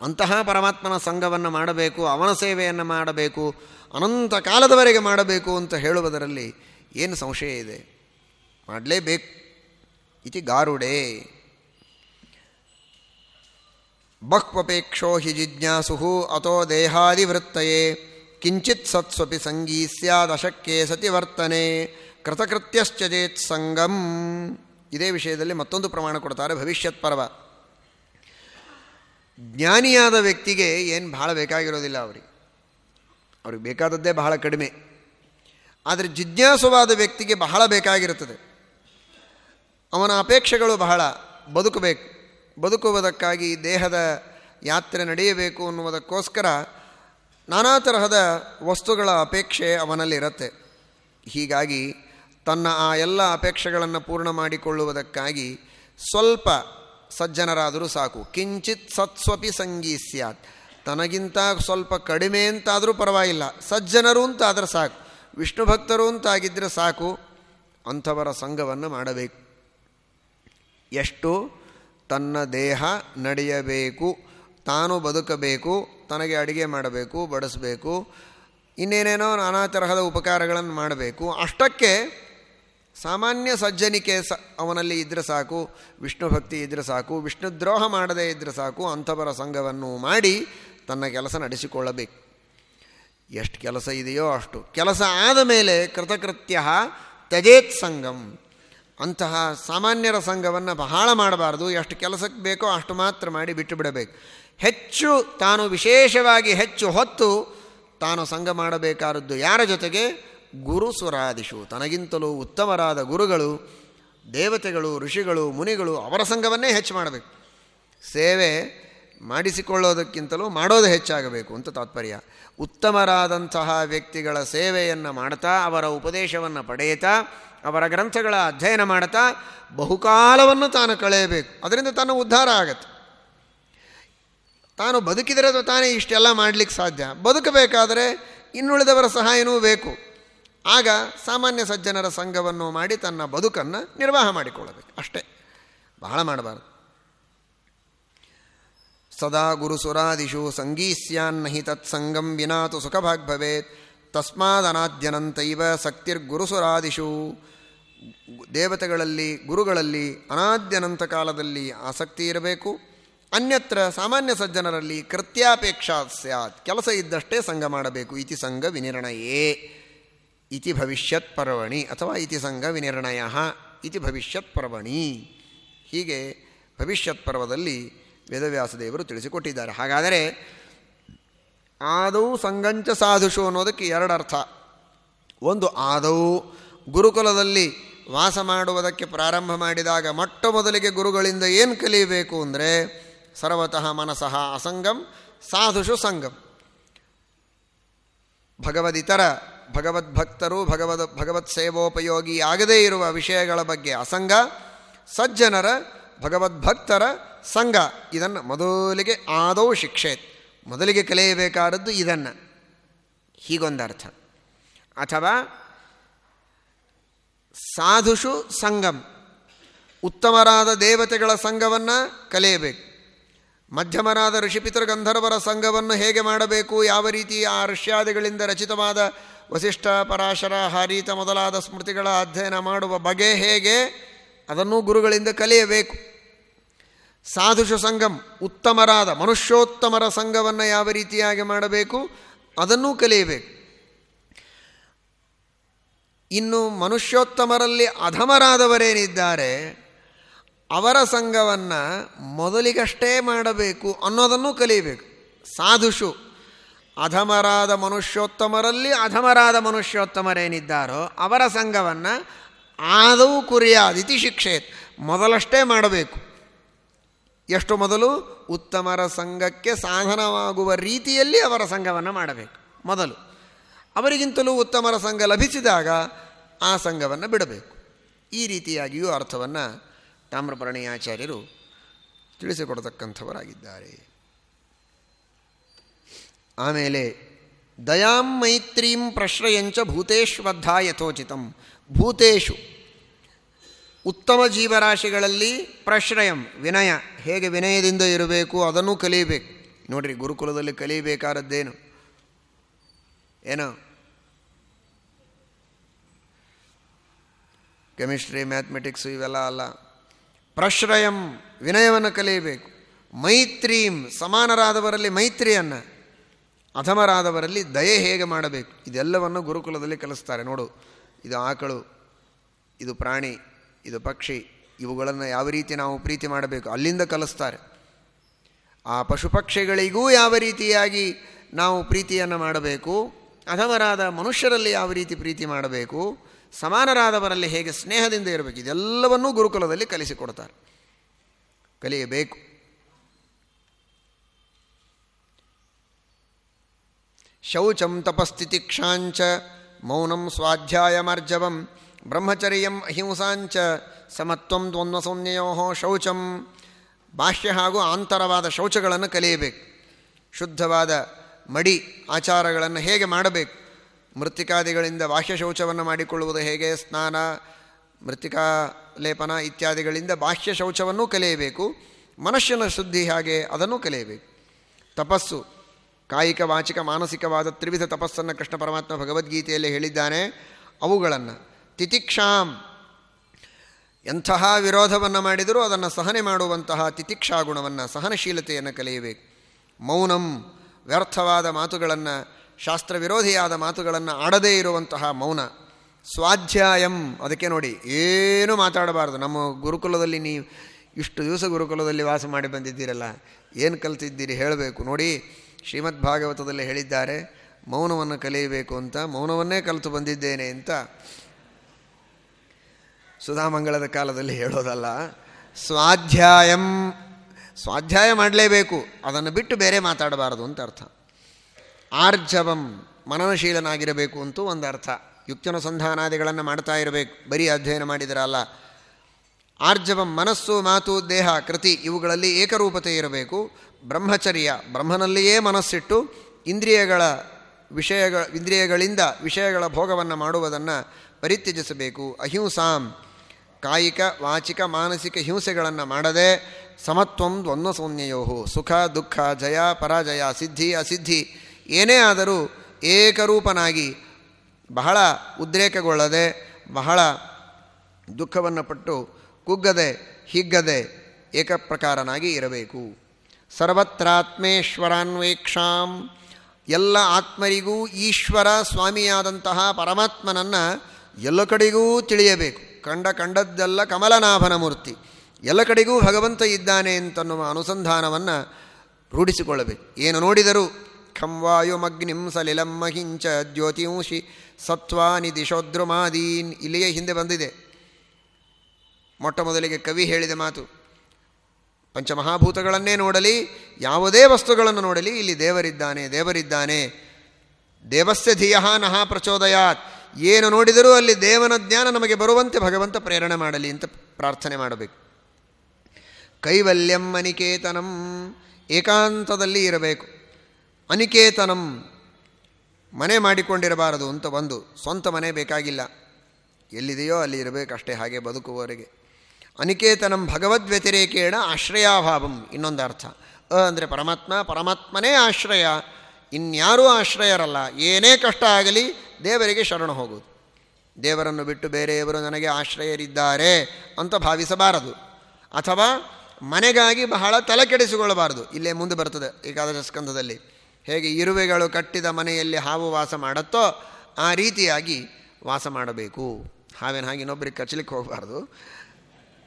ಅಂತಹ ಪರಮಾತ್ಮನ ಸಂಘವನ್ನು ಮಾಡಬೇಕು, ಅವನ ಸೇವೆಯನ್ನು ಮಾಡಬೇಕು, ಅನಂತ ಕಾಲದವರೆಗೆ ಮಾಡಬೇಕು ಅಂತ ಹೇಳುವುದರಲ್ಲಿ ಏನು ಸಂಶಯ ಇದೆ? ಮಾಡಲೇಬೇಕು. ಇತಿ ಗಾರುಡೆ. ಬಹ್ವಪೇಕ್ಷೋ ಹಿ ಜಿಜ್ಞಾಸು ಅಥೋ ದೇಹಾದಿವೃತ್ತಯೇ. ಕಿಂಚಿತ್ ಸತ್ಸ್ವಪಿ ಸಂಗೀ ಸ್ಯಾದಶಕ್ಯೆ ಸತಿ ವರ್ತನೆ ಕೃತಕೃತ್ಯಶ್ಚೇತ್ ಸಂಗಂ ಇದೇ ವಿಷಯದಲ್ಲಿ ಮತ್ತೊಂದು ಪ್ರಮಾಣ ಕೊಡ್ತಾರೆ, ಭವಿಷ್ಯತ್ ಪರ್ವ. ಜ್ಞಾನಿಯಾದ ವ್ಯಕ್ತಿಗೆ ಏನು ಭಾಳ ಬೇಕಾಗಿರೋದಿಲ್ಲ ಅವರಿಗೆ. ಅವ್ರಿಗೆ ಬೇಕಾದದ್ದೇ ಬಹಳ ಕಡಿಮೆ. ಆದರೆ ಜಿಜ್ಞಾಸುವಾದ ವ್ಯಕ್ತಿಗೆ ಬಹಳ ಬೇಕಾಗಿರುತ್ತದೆ. ಅವನ ಅಪೇಕ್ಷೆಗಳು ಬಹಳ, ಬದುಕಬೇಕು. ಬದುಕುವುದಕ್ಕಾಗಿ ದೇಹದ ಯಾತ್ರೆ ನಡೆಯಬೇಕು ಅನ್ನುವುದಕ್ಕೋಸ್ಕರ ನಾನಾ ತರಹದ ವಸ್ತುಗಳ ಅಪೇಕ್ಷೆ ಅವನಲ್ಲಿರುತ್ತೆ. ಹೀಗಾಗಿ ತನ್ನ ಆ ಎಲ್ಲ ಅಪೇಕ್ಷೆಗಳನ್ನು ಪೂರ್ಣ ಮಾಡಿಕೊಳ್ಳುವುದಕ್ಕಾಗಿ ಸ್ವಲ್ಪ ಸಜ್ಜನರಾದರೂ ಸಾಕು. ಕಿಂಚಿತ್ ಸತ್ಸ್ವಪಿ ಸಂಗೀ ಸ್ಯಾತ್. ತನಗಿಂತ ಸ್ವಲ್ಪ ಕಡಿಮೆ ಅಂತಾದರೂ ಪರವಾಗಿಲ್ಲ. ಸಜ್ಜನರು ಅಂತಾದರೆ ಸಾಕು. ವಿಷ್ಣು ಭಕ್ತರು ಅಂತಾಗಿದ್ದರೆ ಸಾಕು. ಅಂಥವರ ಸಂಘವನ್ನು ಮಾಡಬೇಕು. ಎಷ್ಟು? ತನ್ನ ದೇಹ ನಡೆಯಬೇಕು. ತಾನು ಬದುಕಬೇಕು. ತನಗೆ ಅಡುಗೆ ಮಾಡಬೇಕು, ಬಡಿಸಬೇಕು. ಇನ್ನೇನೇನೋ ನಾನಾ ತರಹದ ಉಪಕಾರಗಳನ್ನು ಮಾಡಬೇಕು. ಅಷ್ಟಕ್ಕೆ ಸಾಮಾನ್ಯ ಸಜ್ಜನಿಕೆ ಸ, ಅವನಲ್ಲಿ ಇದ್ದರೆ ಸಾಕು, ವಿಷ್ಣು ಭಕ್ತಿ ಇದ್ದರೆ ಸಾಕು, ವಿಷ್ಣು ದ್ರೋಹ ಮಾಡದೇ ಇದ್ದರೆ ಸಾಕು, ಅಂಥವರ ಸಂಘವನ್ನು ಮಾಡಿ ತನ್ನ ಕೆಲಸ ನಡೆಸಿಕೊಳ್ಳಬೇಕು. ಎಷ್ಟು ಕೆಲಸ ಇದೆಯೋ ಅಷ್ಟು. ಕೆಲಸ ಆದ ಮೇಲೆ ಕೃತಕೃತ್ಯ ತ್ಯಜೇತ್ ಸಂಘಂ. ಅಂತಹ ಸಾಮಾನ್ಯರ ಸಂಘವನ್ನು ಬಹಳ ಮಾಡಬಾರ್ದು. ಎಷ್ಟು ಕೆಲಸಕ್ಕೆ ಬೇಕೋ ಅಷ್ಟು ಮಾತ್ರ ಮಾಡಿ ಬಿಟ್ಟು ಬಿಡಬೇಕು. ಹೆಚ್ಚು ತಾನು ವಿಶೇಷವಾಗಿ ಹೆಚ್ಚು ಹೊತ್ತು ತಾನು ಸಂಘ ಮಾಡಬೇಕಾದದ್ದು ಯಾರ ಜೊತೆಗೆ? ಗುರು ಸುರಾದಿಶು ತನಗಿಂತಲೂ ಉತ್ತಮರಾದ ಗುರುಗಳು, ದೇವತೆಗಳು, ಋಷಿಗಳು, ಮುನಿಗಳು ಅವರ ಸಂಘವನ್ನೇ ಹೆಚ್ಚು ಮಾಡಬೇಕು. ಸೇವೆ ಮಾಡಿಸಿಕೊಳ್ಳೋದಕ್ಕಿಂತಲೂ ಮಾಡೋದು ಹೆಚ್ಚಾಗಬೇಕು ಅಂತ ತಾತ್ಪರ್ಯ. ಉತ್ತಮರಾದಂತಹ ವ್ಯಕ್ತಿಗಳ ಸೇವೆಯನ್ನು ಮಾಡ್ತಾ, ಅವರ ಉಪದೇಶವನ್ನು ಪಡೆಯುತ್ತಾ, ಅವರ ಗ್ರಂಥಗಳ ಅಧ್ಯಯನ ಮಾಡ್ತಾ, ಬಹುಕಾಲವನ್ನು ತಾನು ಕಳೆಯಬೇಕು. ಅದರಿಂದ ತನ್ನ ಉದ್ಧಾರ ಆಗತ್ತೆ. ತಾನು ಬದುಕಿದರೆ ತಾನೇ ಇಷ್ಟೆಲ್ಲ ಮಾಡಲಿಕ್ಕೆ ಸಾಧ್ಯ. ಬದುಕಬೇಕಾದರೆ ಇನ್ನುಳಿದವರ ಸಹಾಯನೂ ಬೇಕು. ಆಗ ಸಾಮಾನ್ಯ ಸಜ್ಜನರ ಸಂಘವನ್ನು ಮಾಡಿ ತನ್ನ ಬದುಕನ್ನು ನಿರ್ವಾಹ ಮಾಡಿಕೊಳ್ಳಬೇಕು. ಅಷ್ಟೇ. ಬಹಳ ಮಾಡಬಾರದು. ಸದಾ ಗುರುಸುರಾದಿಷು ಸಂಗೀಸ್ಯಾನ್ನಹಿ ತತ್ಸಂಗಂ ವಿನಾತು ಸುಖಭಾಗ್ ಭವೇತ್. ತಸ್ಮಾದನಾದ್ಯನಂತೈವ ಸಕ್ತಿರ್ಗುರುಸುರಾದಿಷು ದೇವತೆಗಳಲ್ಲಿ, ಗುರುಗಳಲ್ಲಿ ಅನಾದ್ಯನಂತ ಕಾಲದಲ್ಲಿ ಆಸಕ್ತಿ ಇರಬೇಕು. ಅನ್ಯತ್ರ ಸಾಮಾನ್ಯ ಸಜ್ಜನರಲ್ಲಿ ಕೃತ್ಯಾಪೇಕ್ಷಾ ಸ್ಯಾತ್. ಕೆಲಸ ಇದ್ದಷ್ಟೇ ಸಂಘ ಮಾಡಬೇಕು. ಇತಿ ಸಂಘ ವಿನಿರ್ಣಯೇ. ಇತಿ ಭವಿಷ್ಯತ್ ಪರ್ವಣಿ ಅಥವಾ ಇತಿ ಸಂಘ ವಿನಿರ್ಣಯ ಇತಿ ಭವಿಷ್ಯತ್ ಪರ್ವಣಿ ಹೀಗೆ ಭವಿಷ್ಯತ್ ಪರ್ವದಲ್ಲಿ ವೇದವ್ಯಾಸದೇವರು ತಿಳಿಸಿಕೊಟ್ಟಿದ್ದಾರೆ. ಹಾಗಾದರೆ ಆದೌ ಸಂಗಂಚ ಸಾಧುಷು ಅನ್ನೋದಕ್ಕೆ ಎರಡು ಅರ್ಥ. ಒಂದು ಆದೌ ಗುರುಕುಲದಲ್ಲಿ ವಾಸ ಮಾಡುವುದಕ್ಕೆ ಪ್ರಾರಂಭ ಮಾಡಿದಾಗ ಮೊಟ್ಟ ಮೊದಲಿಗೆ ಗುರುಗಳಿಂದ ಏನು ಕಲಿಯಬೇಕು ಅಂದರೆ ಸರ್ವತಃ ಮನಸಃ ಅಸಂಗಂ ಸಾಧುಷು ಸಂಗಂ. ಭಗವದಿತರ ಭಗವದ್ಭಕ್ತರು, ಭಗವದ್ ಭಗವತ್ ಸೇವೋಪಯೋಗಿ ಆಗದೇ ಇರುವ ವಿಷಯಗಳ ಬಗ್ಗೆ ಅಸಂಗ, ಸಜ್ಜನರ, ಭಗವದ್ಭಕ್ತರ ಸಂಘ, ಇದನ್ನು ಮೊದಲಿಗೆ ಆದೌ ಶಿಕ್ಷೆ. ಮೊದಲಿಗೆ ಕಲಿಯಬೇಕಾದದ್ದು ಇದನ್ನು. ಹೀಗೊಂದರ್ಥ. ಅಥವಾ ಸಾಧುಷು ಸಂಗಂ ಉತ್ತಮರಾದ ದೇವತೆಗಳ ಸಂಘವನ್ನು ಕಲಿಯಬೇಕು. ಮಧ್ಯಮರಾದ ಋಷಿಪಿತೃ ಗಂಧರ್ವರ ಸಂಘವನ್ನು ಹೇಗೆ ಮಾಡಬೇಕು, ಯಾವ ರೀತಿ ಆ ಋಷ್ಯಾದಿಗಳಿಂದ ರಚಿತವಾದ ವಸಿಷ್ಠ ಪರಾಶರ ಹಾರೀತ ಮೊದಲಾದ ಸ್ಮೃತಿಗಳ ಅಧ್ಯಯನ ಮಾಡುವ ಬಗೆ ಹೇಗೆ, ಅದನ್ನು ಗುರುಗಳಿಂದ ಕಲಿಯಬೇಕು. ಸಾಧುಷು ಸಂಗಮ್ ಉತ್ತಮರಾದ ಮನುಷ್ಯೋತ್ತಮರ ಸಂಘವನ್ನು ಯಾವ ರೀತಿಯಾಗಿ ಮಾಡಬೇಕು, ಅದನ್ನೂ ಕಲಿಯಬೇಕು. ಇನ್ನು ಮನುಷ್ಯೋತ್ತಮರಲ್ಲಿ ಅಧಮರಾದವರೇನಿದ್ದಾರೆ, ಅವರ ಸಂಘವನ್ನು ಮೊದಲಿಗಷ್ಟೇ ಮಾಡಬೇಕು ಅನ್ನೋದನ್ನು ಕಲಿಯಬೇಕು. ಸಾಧುಷು ಅಧಮರಾದ ಮನುಷ್ಯೋತ್ತಮರಲ್ಲಿ ಅಧಮರಾದ ಮನುಷ್ಯೋತ್ತಮರೇನಿದ್ದಾರೋ ಅವರ ಸಂಘವನ್ನು ಆದವು ಕುರಿಯಾದಿತಿ ಶಿಕ್ಷೆ ಮೊದಲಷ್ಟೇ ಮಾಡಬೇಕು. ಎಷ್ಟು ಮೊದಲು? ಉತ್ತಮರ ಸಂಘಕ್ಕೆ ಸಾಧನವಾಗುವ ರೀತಿಯಲ್ಲಿ ಅವರ ಸಂಘವನ್ನು ಮಾಡಬೇಕು. ಮೊದಲು. ಅವರಿಗಿಂತಲೂ ಉತ್ತಮರ ಸಂಘ ಲಭಿಸಿದಾಗ ಆ ಸಂಘವನ್ನು ಬಿಡಬೇಕು. ಈ ರೀತಿಯಾಗಿಯೂ ಅರ್ಥವನ್ನು ತಾಮ್ರಪರ್ಣಿಯಾಚಾರ್ಯರು ತಿಳಿಸಿಕೊಡತಕ್ಕಂಥವರಾಗಿದ್ದಾರೆ. ಆಮೇಲೆ ದಯಾಂ ಮೈತ್ರೀಂ ಪ್ರಶ್ರಯಂಚ ಭೂತೇಶ್ವದ್ಧ ಯಥೋಚಿತಂ. ಭೂತೇಶು, ಉತ್ತಮ ಜೀವರಾಶಿಗಳಲ್ಲಿ ಪ್ರಶ್ರಯಂ, ವಿನಯ. ಹೇಗೆ ವಿನಯದಿಂದ ಇರಬೇಕು, ಅದನ್ನು ಕಲಿಯಬೇಕು ನೋಡಿರಿ, ಗುರುಕುಲದಲ್ಲಿ ಕಲಿಯಬೇಕಾದದ್ದೇನು ಏನೋ? ಕೆಮಿಸ್ಟ್ರಿ, ಮ್ಯಾಥಮೆಟಿಕ್ಸು ಇವೆಲ್ಲ ಅಲ್ಲ. ಪ್ರಶ್ರಯಂ, ವಿನಯವನ್ನು ಕಲಿಯಬೇಕು ಮೈತ್ರೀಂ, ಸಮಾನರಾದವರಲ್ಲಿ ಮೈತ್ರಿಯನ್ನು. ಅಧಮರಾದವರಲ್ಲಿ ದಯೆ ಹೇಗೆ ಮಾಡಬೇಕು? ಇದೆಲ್ಲವನ್ನು ಗುರುಕುಲದಲ್ಲಿ ಕಲಿಸ್ತಾರೆ. ನೋಡು, ಇದು ಆಕಳು, ಇದು ಪ್ರಾಣಿ, ಇದು ಪಕ್ಷಿ, ಇವುಗಳನ್ನು ಯಾವ ರೀತಿ ನಾವು ಪ್ರೀತಿ ಮಾಡಬೇಕು? ಅಲ್ಲಿಂದ ಕಲಿಸ್ತಾರೆ. ಆ ಪಶು ಪಕ್ಷಿಗಳಿಗೂ ಯಾವ ರೀತಿಯಾಗಿ ನಾವು ಪ್ರೀತಿಯನ್ನು ಮಾಡಬೇಕು? ಅಧಮರಾದ ಮನುಷ್ಯರಲ್ಲಿ ಯಾವ ರೀತಿ ಪ್ರೀತಿ ಮಾಡಬೇಕು? ಸಮಾನರಾದವರಲ್ಲಿ ಹೇಗೆ ಸ್ನೇಹದಿಂದ ಇರಬೇಕು? ಇದೆಲ್ಲವನ್ನೂ ಗುರುಕುಲದಲ್ಲಿ ಕಲಿಸಿಕೊಡ್ತಾರೆ. ಕಲಿಯಬೇಕು. ಶೌಚಂ ತಪಸ್ಥಿತಿಕ್ಷಾಂಚ, ಮೌನಂ ಸ್ವಾಧ್ಯಾಯಮರ್ಜವಂ, ಬ್ರಹ್ಮಚರ್ಯಂ ಅಹಿಂಸಾಂಚ, ಸಮತ್ವಂ ದ್ವಂದ್ವಸೌಮ್ಯಯೋ ಶೌಚಂ. ಬಾಹ್ಯ ಹಾಗೂ ಆಂತರವಾದ ಶೌಚಗಳನ್ನು ಕಲಿಯಬೇಕು. ಶುದ್ಧವಾದ ಮಡಿ ಆಚಾರಗಳನ್ನು ಹೇಗೆ ಮಾಡಬೇಕು? ಮೃತ್ತಿಕಾದಿಗಳಿಂದ ಬಾಹ್ಯ ಶೌಚವನ್ನು ಮಾಡಿಕೊಳ್ಳುವುದು ಹೇಗೆ? ಸ್ನಾನ ಮೃತ್ತಿಕಾ ಲೇಪನ ಇತ್ಯಾದಿಗಳಿಂದ ಬಾಹ್ಯ ಶೌಚವನ್ನು ಕಲಿಯಬೇಕು. ಮನುಷ್ಯನ ಶುದ್ಧಿ ಹಾಗೆ ಅದನ್ನು ಕಲಿಯಬೇಕು. ತಪಸ್ಸು ಕಾಯಿಕ, ವಾಚಿಕ, ಮಾನಸಿಕವಾದ ತ್ರಿವಿಧ ತಪಸ್ಸನ್ನು ಕೃಷ್ಣ ಪರಮಾತ್ಮ ಭಗವದ್ಗೀತೆಯಲ್ಲಿ ಹೇಳಿದ್ದಾನೆ. ಅವುಗಳನ್ನು ತಿತಿಕ್ಷಾಂ ಎಂತಹ ವಿರೋಧವನ್ನು ಮಾಡಿದರೂ ಅದನ್ನು ಸಹನೆ ಮಾಡುವಂತಹ ತಿತಿಕ್ಷಾ ಗುಣವನ್ನು, ಸಹನಶೀಲತೆಯನ್ನು ಕಲಿಯಬೇಕು. ಮೌನಂ, ವ್ಯರ್ಥವಾದ ಮಾತುಗಳನ್ನು ಶಾಸ್ತ್ರ ವಿರೋಧಿಯಾದ ಮಾತುಗಳನ್ನು ಆಡದೇ ಇರುವಂತಹ ಮೌನ. ಸ್ವಾಧ್ಯಾಯಂ, ಅದಕ್ಕೆ ನೋಡಿ, ಏನೂ ಮಾತಾಡಬಾರ್ದು. ನಮ್ಮ ಗುರುಕುಲದಲ್ಲಿ ನೀವು ಇಷ್ಟು ದಿವಸ ಗುರುಕುಲದಲ್ಲಿ ವಾಸ ಮಾಡಿ ಬಂದಿದ್ದೀರಲ್ಲ, ಏನು ಕಲ್ತಿದ್ದೀರಿ ಹೇಳಬೇಕು. ನೋಡಿ ಶ್ರೀಮದ್ ಭಾಗವತದಲ್ಲಿ ಹೇಳಿದ್ದಾರೆ, ಮೌನವನ್ನು ಕಲಿಯಬೇಕು ಅಂತ, ಮೌನವನ್ನೇ ಕಲಿತು ಬಂದಿದ್ದೇನೆ ಅಂತ ಸುಧಾಮಂಗಳದ ಕಾಲದಲ್ಲಿ ಹೇಳೋದಲ್ಲ. ಸ್ವಾಧ್ಯಾಯಂ, ಸ್ವಾಧ್ಯಾಯ ಮಾಡಲೇಬೇಕು, ಅದನ್ನು ಬಿಟ್ಟು ಬೇರೆ ಮಾತಾಡಬಾರದು ಅಂತ ಅರ್ಥ. ಆರ್ಜವಂ, ಮನನಶೀಲನಾಗಿರಬೇಕು ಅಂತೂ ಒಂದು ಅರ್ಥ ಯುಕ್ತನುಸಂಧಾನಾದಿಗಳನ್ನು ಮಾಡ್ತಾ ಇರಬೇಕು. ಬರೀ ಅಧ್ಯಯನ ಮಾಡಿದರಲ್ಲ ಆರ್ಜವಂ ಮನಸ್ಸು ಮಾತು ದೇಹ ಕೃತಿ ಇವುಗಳಲ್ಲಿ ಏಕರೂಪತೆ ಇರಬೇಕು. ಬ್ರಹ್ಮಚರ್ಯ, ಬ್ರಹ್ಮನಲ್ಲಿಯೇ ಮನಸ್ಸಿಟ್ಟು ಇಂದ್ರಿಯಗಳ ವಿಷಯಗಳ, ಇಂದ್ರಿಯಗಳಿಂದ ವಿಷಯಗಳ ಭೋಗವನ್ನು ಮಾಡುವುದನ್ನು ಪರಿತ್ಯಜಿಸಬೇಕು. ಅಹಿಂಸಾಂ, ಕಾಯಿಕ, ವಾಚಿಕ, ಮಾನಸಿಕ ಹಿಂಸೆಗಳನ್ನು ಮಾಡದೆ ಸಮತ್ವಂ ದ್ವಂದ್ವಸೌನ್ಯಯೋಹು ಸುಖ, ದುಃಖ, ಜಯ, ಪರಾಜಯ, ಸಿದ್ಧಿ, ಅಸಿದ್ಧಿ ಏನೇ ಆದರೂ ಏಕರೂಪನಾಗಿ ಬಹಳ ಉದ್ರೇಕಗೊಳ್ಳದೆ ಬಹಳ ದುಃಖವನ್ನು ಪಟ್ಟು ಕುಗ್ಗದೆ, ಹಿಗ್ಗದೆ ಏಕಪ್ರಕಾರನಾಗಿ ಇರಬೇಕು. ಸರ್ವತ್ರಾತ್ಮೇಶ್ವರಾನ್ವೇಕ್ಷಾಂ. ಎಲ್ಲ ಆತ್ಮರಿಗೂ ಈಶ್ವರ ಸ್ವಾಮಿಯಾದಂತಹ ಪರಮಾತ್ಮನನ್ನು ಎಲ್ಲ ಕಡೆಗೂ ತಿಳಿಯಬೇಕು. ಕಂಡ ಕಂಡದ್ದೆಲ್ಲ ಕಮಲನಾಭನ ಮೂರ್ತಿ. ಎಲ್ಲ ಕಡೆಗೂ ಭಗವಂತ ಇದ್ದಾನೆ ಅಂತನ್ನುವ ಅನುಸಂಧಾನವನ್ನು ರೂಢಿಸಿಕೊಳ್ಳಬೇಕು. ಏನು ನೋಡಿದರೂ ಖಂವಾಯುಮಗ್ನಿಂ ಸಲಿಲಂ ಮಹಿಂಚ ದ್ಯೋತಿಂಶಿ ಸತ್ವಾನಿ ದಿಶೋದ್ರುಮಾದೀನ್ ಇಲ್ಲಿಯೇ ಹಿಂದೆ ಬಂದಿದೆ. ಮೊಟ್ಟ ಮೊದಲಿಗೆ ಕವಿ ಹೇಳಿದ ಮಾತು, ಪಂಚಮಹಾಭೂತಗಳನ್ನೇ ನೋಡಲಿ, ಯಾವುದೇ ವಸ್ತುಗಳನ್ನು ನೋಡಲಿ, ಇಲ್ಲಿ ದೇವರಿದ್ದಾನೆ ದೇವರಿದ್ದಾನೆ. ದೇವಸ್ಯ ಧಿಯ ನಹ ಪ್ರಚೋದಯಾತ್. ಏನು ನೋಡಿದರೂ ಅಲ್ಲಿ ದೇವನ ಜ್ಞಾನ ನಮಗೆ ಬರುವಂತೆ ಭಗವಂತ ಪ್ರೇರಣೆ ಮಾಡಲಿ ಅಂತ ಪ್ರಾರ್ಥನೆ ಮಾಡಬೇಕು. ಕೈವಲ್ಯಂ ಅನಿಕೇತನಂ, ಏಕಾಂತದಲ್ಲಿ ಇರಬೇಕು. ಅನಿಕೇತನಂ, ಮನೆ ಮಾಡಿಕೊಂಡಿರಬಾರದು ಅಂತ ಒಂದು, ಸ್ವಂತ ಮನೆ ಬೇಕಾಗಿಲ್ಲ. ಎಲ್ಲಿದೆಯೋ ಅಲ್ಲಿ ಇರಬೇಕಷ್ಟೇ ಹಾಗೆ ಬದುಕುವವರೆಗೆ. ಅನಿಕೇತನಂ ಭಗವದ್ ವ್ಯತಿರೇಕೇಣ ಆಶ್ರಯಾಭಾವಂ. ಇನ್ನೊಂದು ಅರ್ಥ. ಅ ಅಂದರೆ ಪರಮಾತ್ಮ, ಪರಮಾತ್ಮನೇ ಆಶ್ರಯ. ಇನ್ಯಾರೂ ಆಶ್ರಯರಲ್ಲ. ಏನೇ ಕಷ್ಟ ಆಗಲಿ ದೇವರಿಗೆ ಶರಣ ಹೋಗೋದು ದೇವರನ್ನು ಬಿಟ್ಟು ಬೇರೆಯವರು ನನಗೆ ಆಶ್ರಯರಿದ್ದಾರೆ ಅಂತ ಭಾವಿಸಬಾರದು. ಅಥವಾ ಮನೆಗಾಗಿ ಬಹಳ ತಲೆ ಕೆಡಿಸಿಕೊಳ್ಳಬಾರದು. ಇಲ್ಲೇ ಮುಂದೆ ಬರ್ತದೆ ಏಕಾದಶ ಸ್ಕಂಧದಲ್ಲಿ ಹೇಗೆ ಇರುವೆಗಳು ಕಟ್ಟಿದ ಮನೆಯಲ್ಲಿ ಹಾವು ವಾಸ ಮಾಡುತ್ತೋ ಆ ರೀತಿಯಾಗಿ ವಾಸ ಮಾಡಬೇಕು. ಹಾವೇನು ಹಾಗೆ ಇನ್ನೊಬ್ಬರಿಗೆ ಕಚ್ಚಲಿಕ್ಕೆ ಹೋಗಬಾರ್ದು.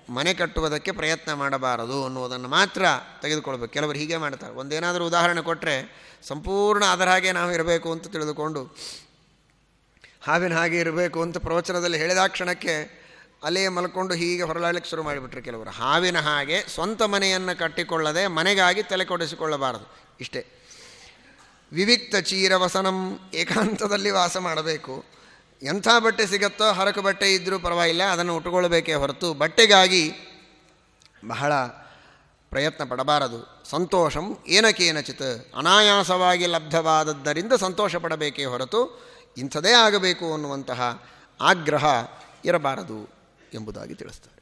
ಮನೆ ಕಟ್ಟುವುದಕ್ಕೆ ಪ್ರಯತ್ನ ಮಾಡಬಾರದು ಅನ್ನುವುದನ್ನು ಮಾತ್ರ ತೆಗೆದುಕೊಳ್ಬೇಕು. ಕೆಲವರು ಹೀಗೆ ಮಾಡ್ತಾರೆ. ಒಂದೇನಾದರೂ ಉದಾಹರಣೆ ಕೊಟ್ಟರೆ ಸಂಪೂರ್ಣ ಅದರ ಹಾಗೆ ನಾವು ಇರಬೇಕು ಅಂತ ತಿಳಿದುಕೊಂಡು ಹಾವಿನ ಹಾಗೆ ಇರಬೇಕು ಅಂತ ಪ್ರವಚನದಲ್ಲಿ ಹೇಳಿದ ಕ್ಷಣಕ್ಕೆ ಅಲ್ಲೇ ಮಲ್ಕೊಂಡು ಹೀಗೆ ಹೊರಳಾಡಲಿಕ್ಕೆ ಶುರು ಮಾಡಿಬಿಟ್ರೆ ಕೆಲವರು. ಹಾವಿನ ಹಾಗೆ ಸ್ವಂತ ಮನೆಯನ್ನು ಕಟ್ಟಿಕೊಳ್ಳದೆ ಮನೆಗಾಗಿ ತಲೆ ಕೊಡಿಸಿಕೊಳ್ಳಬಾರದು. ಇಷ್ಟೇ. ವಿವಿಕ್ತ ಚೀರವಸನಂ ಏಕಾಂತದಲ್ಲಿ ವಾಸ ಮಾಡಬೇಕು. ಎಂಥ ಬಟ್ಟೆ ಸಿಗತ್ತೋ ಹರಕು ಬಟ್ಟೆ ಇದ್ದರೂ ಪರವಾಗಿಲ್ಲ, ಅದನ್ನು ಉಟ್ಕೊಳ್ಬೇಕೇ ಹೊರತು ಬಟ್ಟೆಗಾಗಿ ಬಹಳ ಪ್ರಯತ್ನ ಪಡಬಾರದು. ಸಂತೋಷಂ ಏನಕೇನಚಿತ್ ಅನಾಯಾಸವಾಗಿ ಲಬ್ಧವಾದದ್ದರಿಂದ ಸಂತೋಷ ಪಡಬೇಕೇ ಹೊರತು ಇಂಥದೇ ಆಗಬೇಕು ಅನ್ನುವಂತಹ ಆಗ್ರಹ ಇರಬಾರದು ಎಂಬುದಾಗಿ ತಿಳಿಸ್ತದೆ.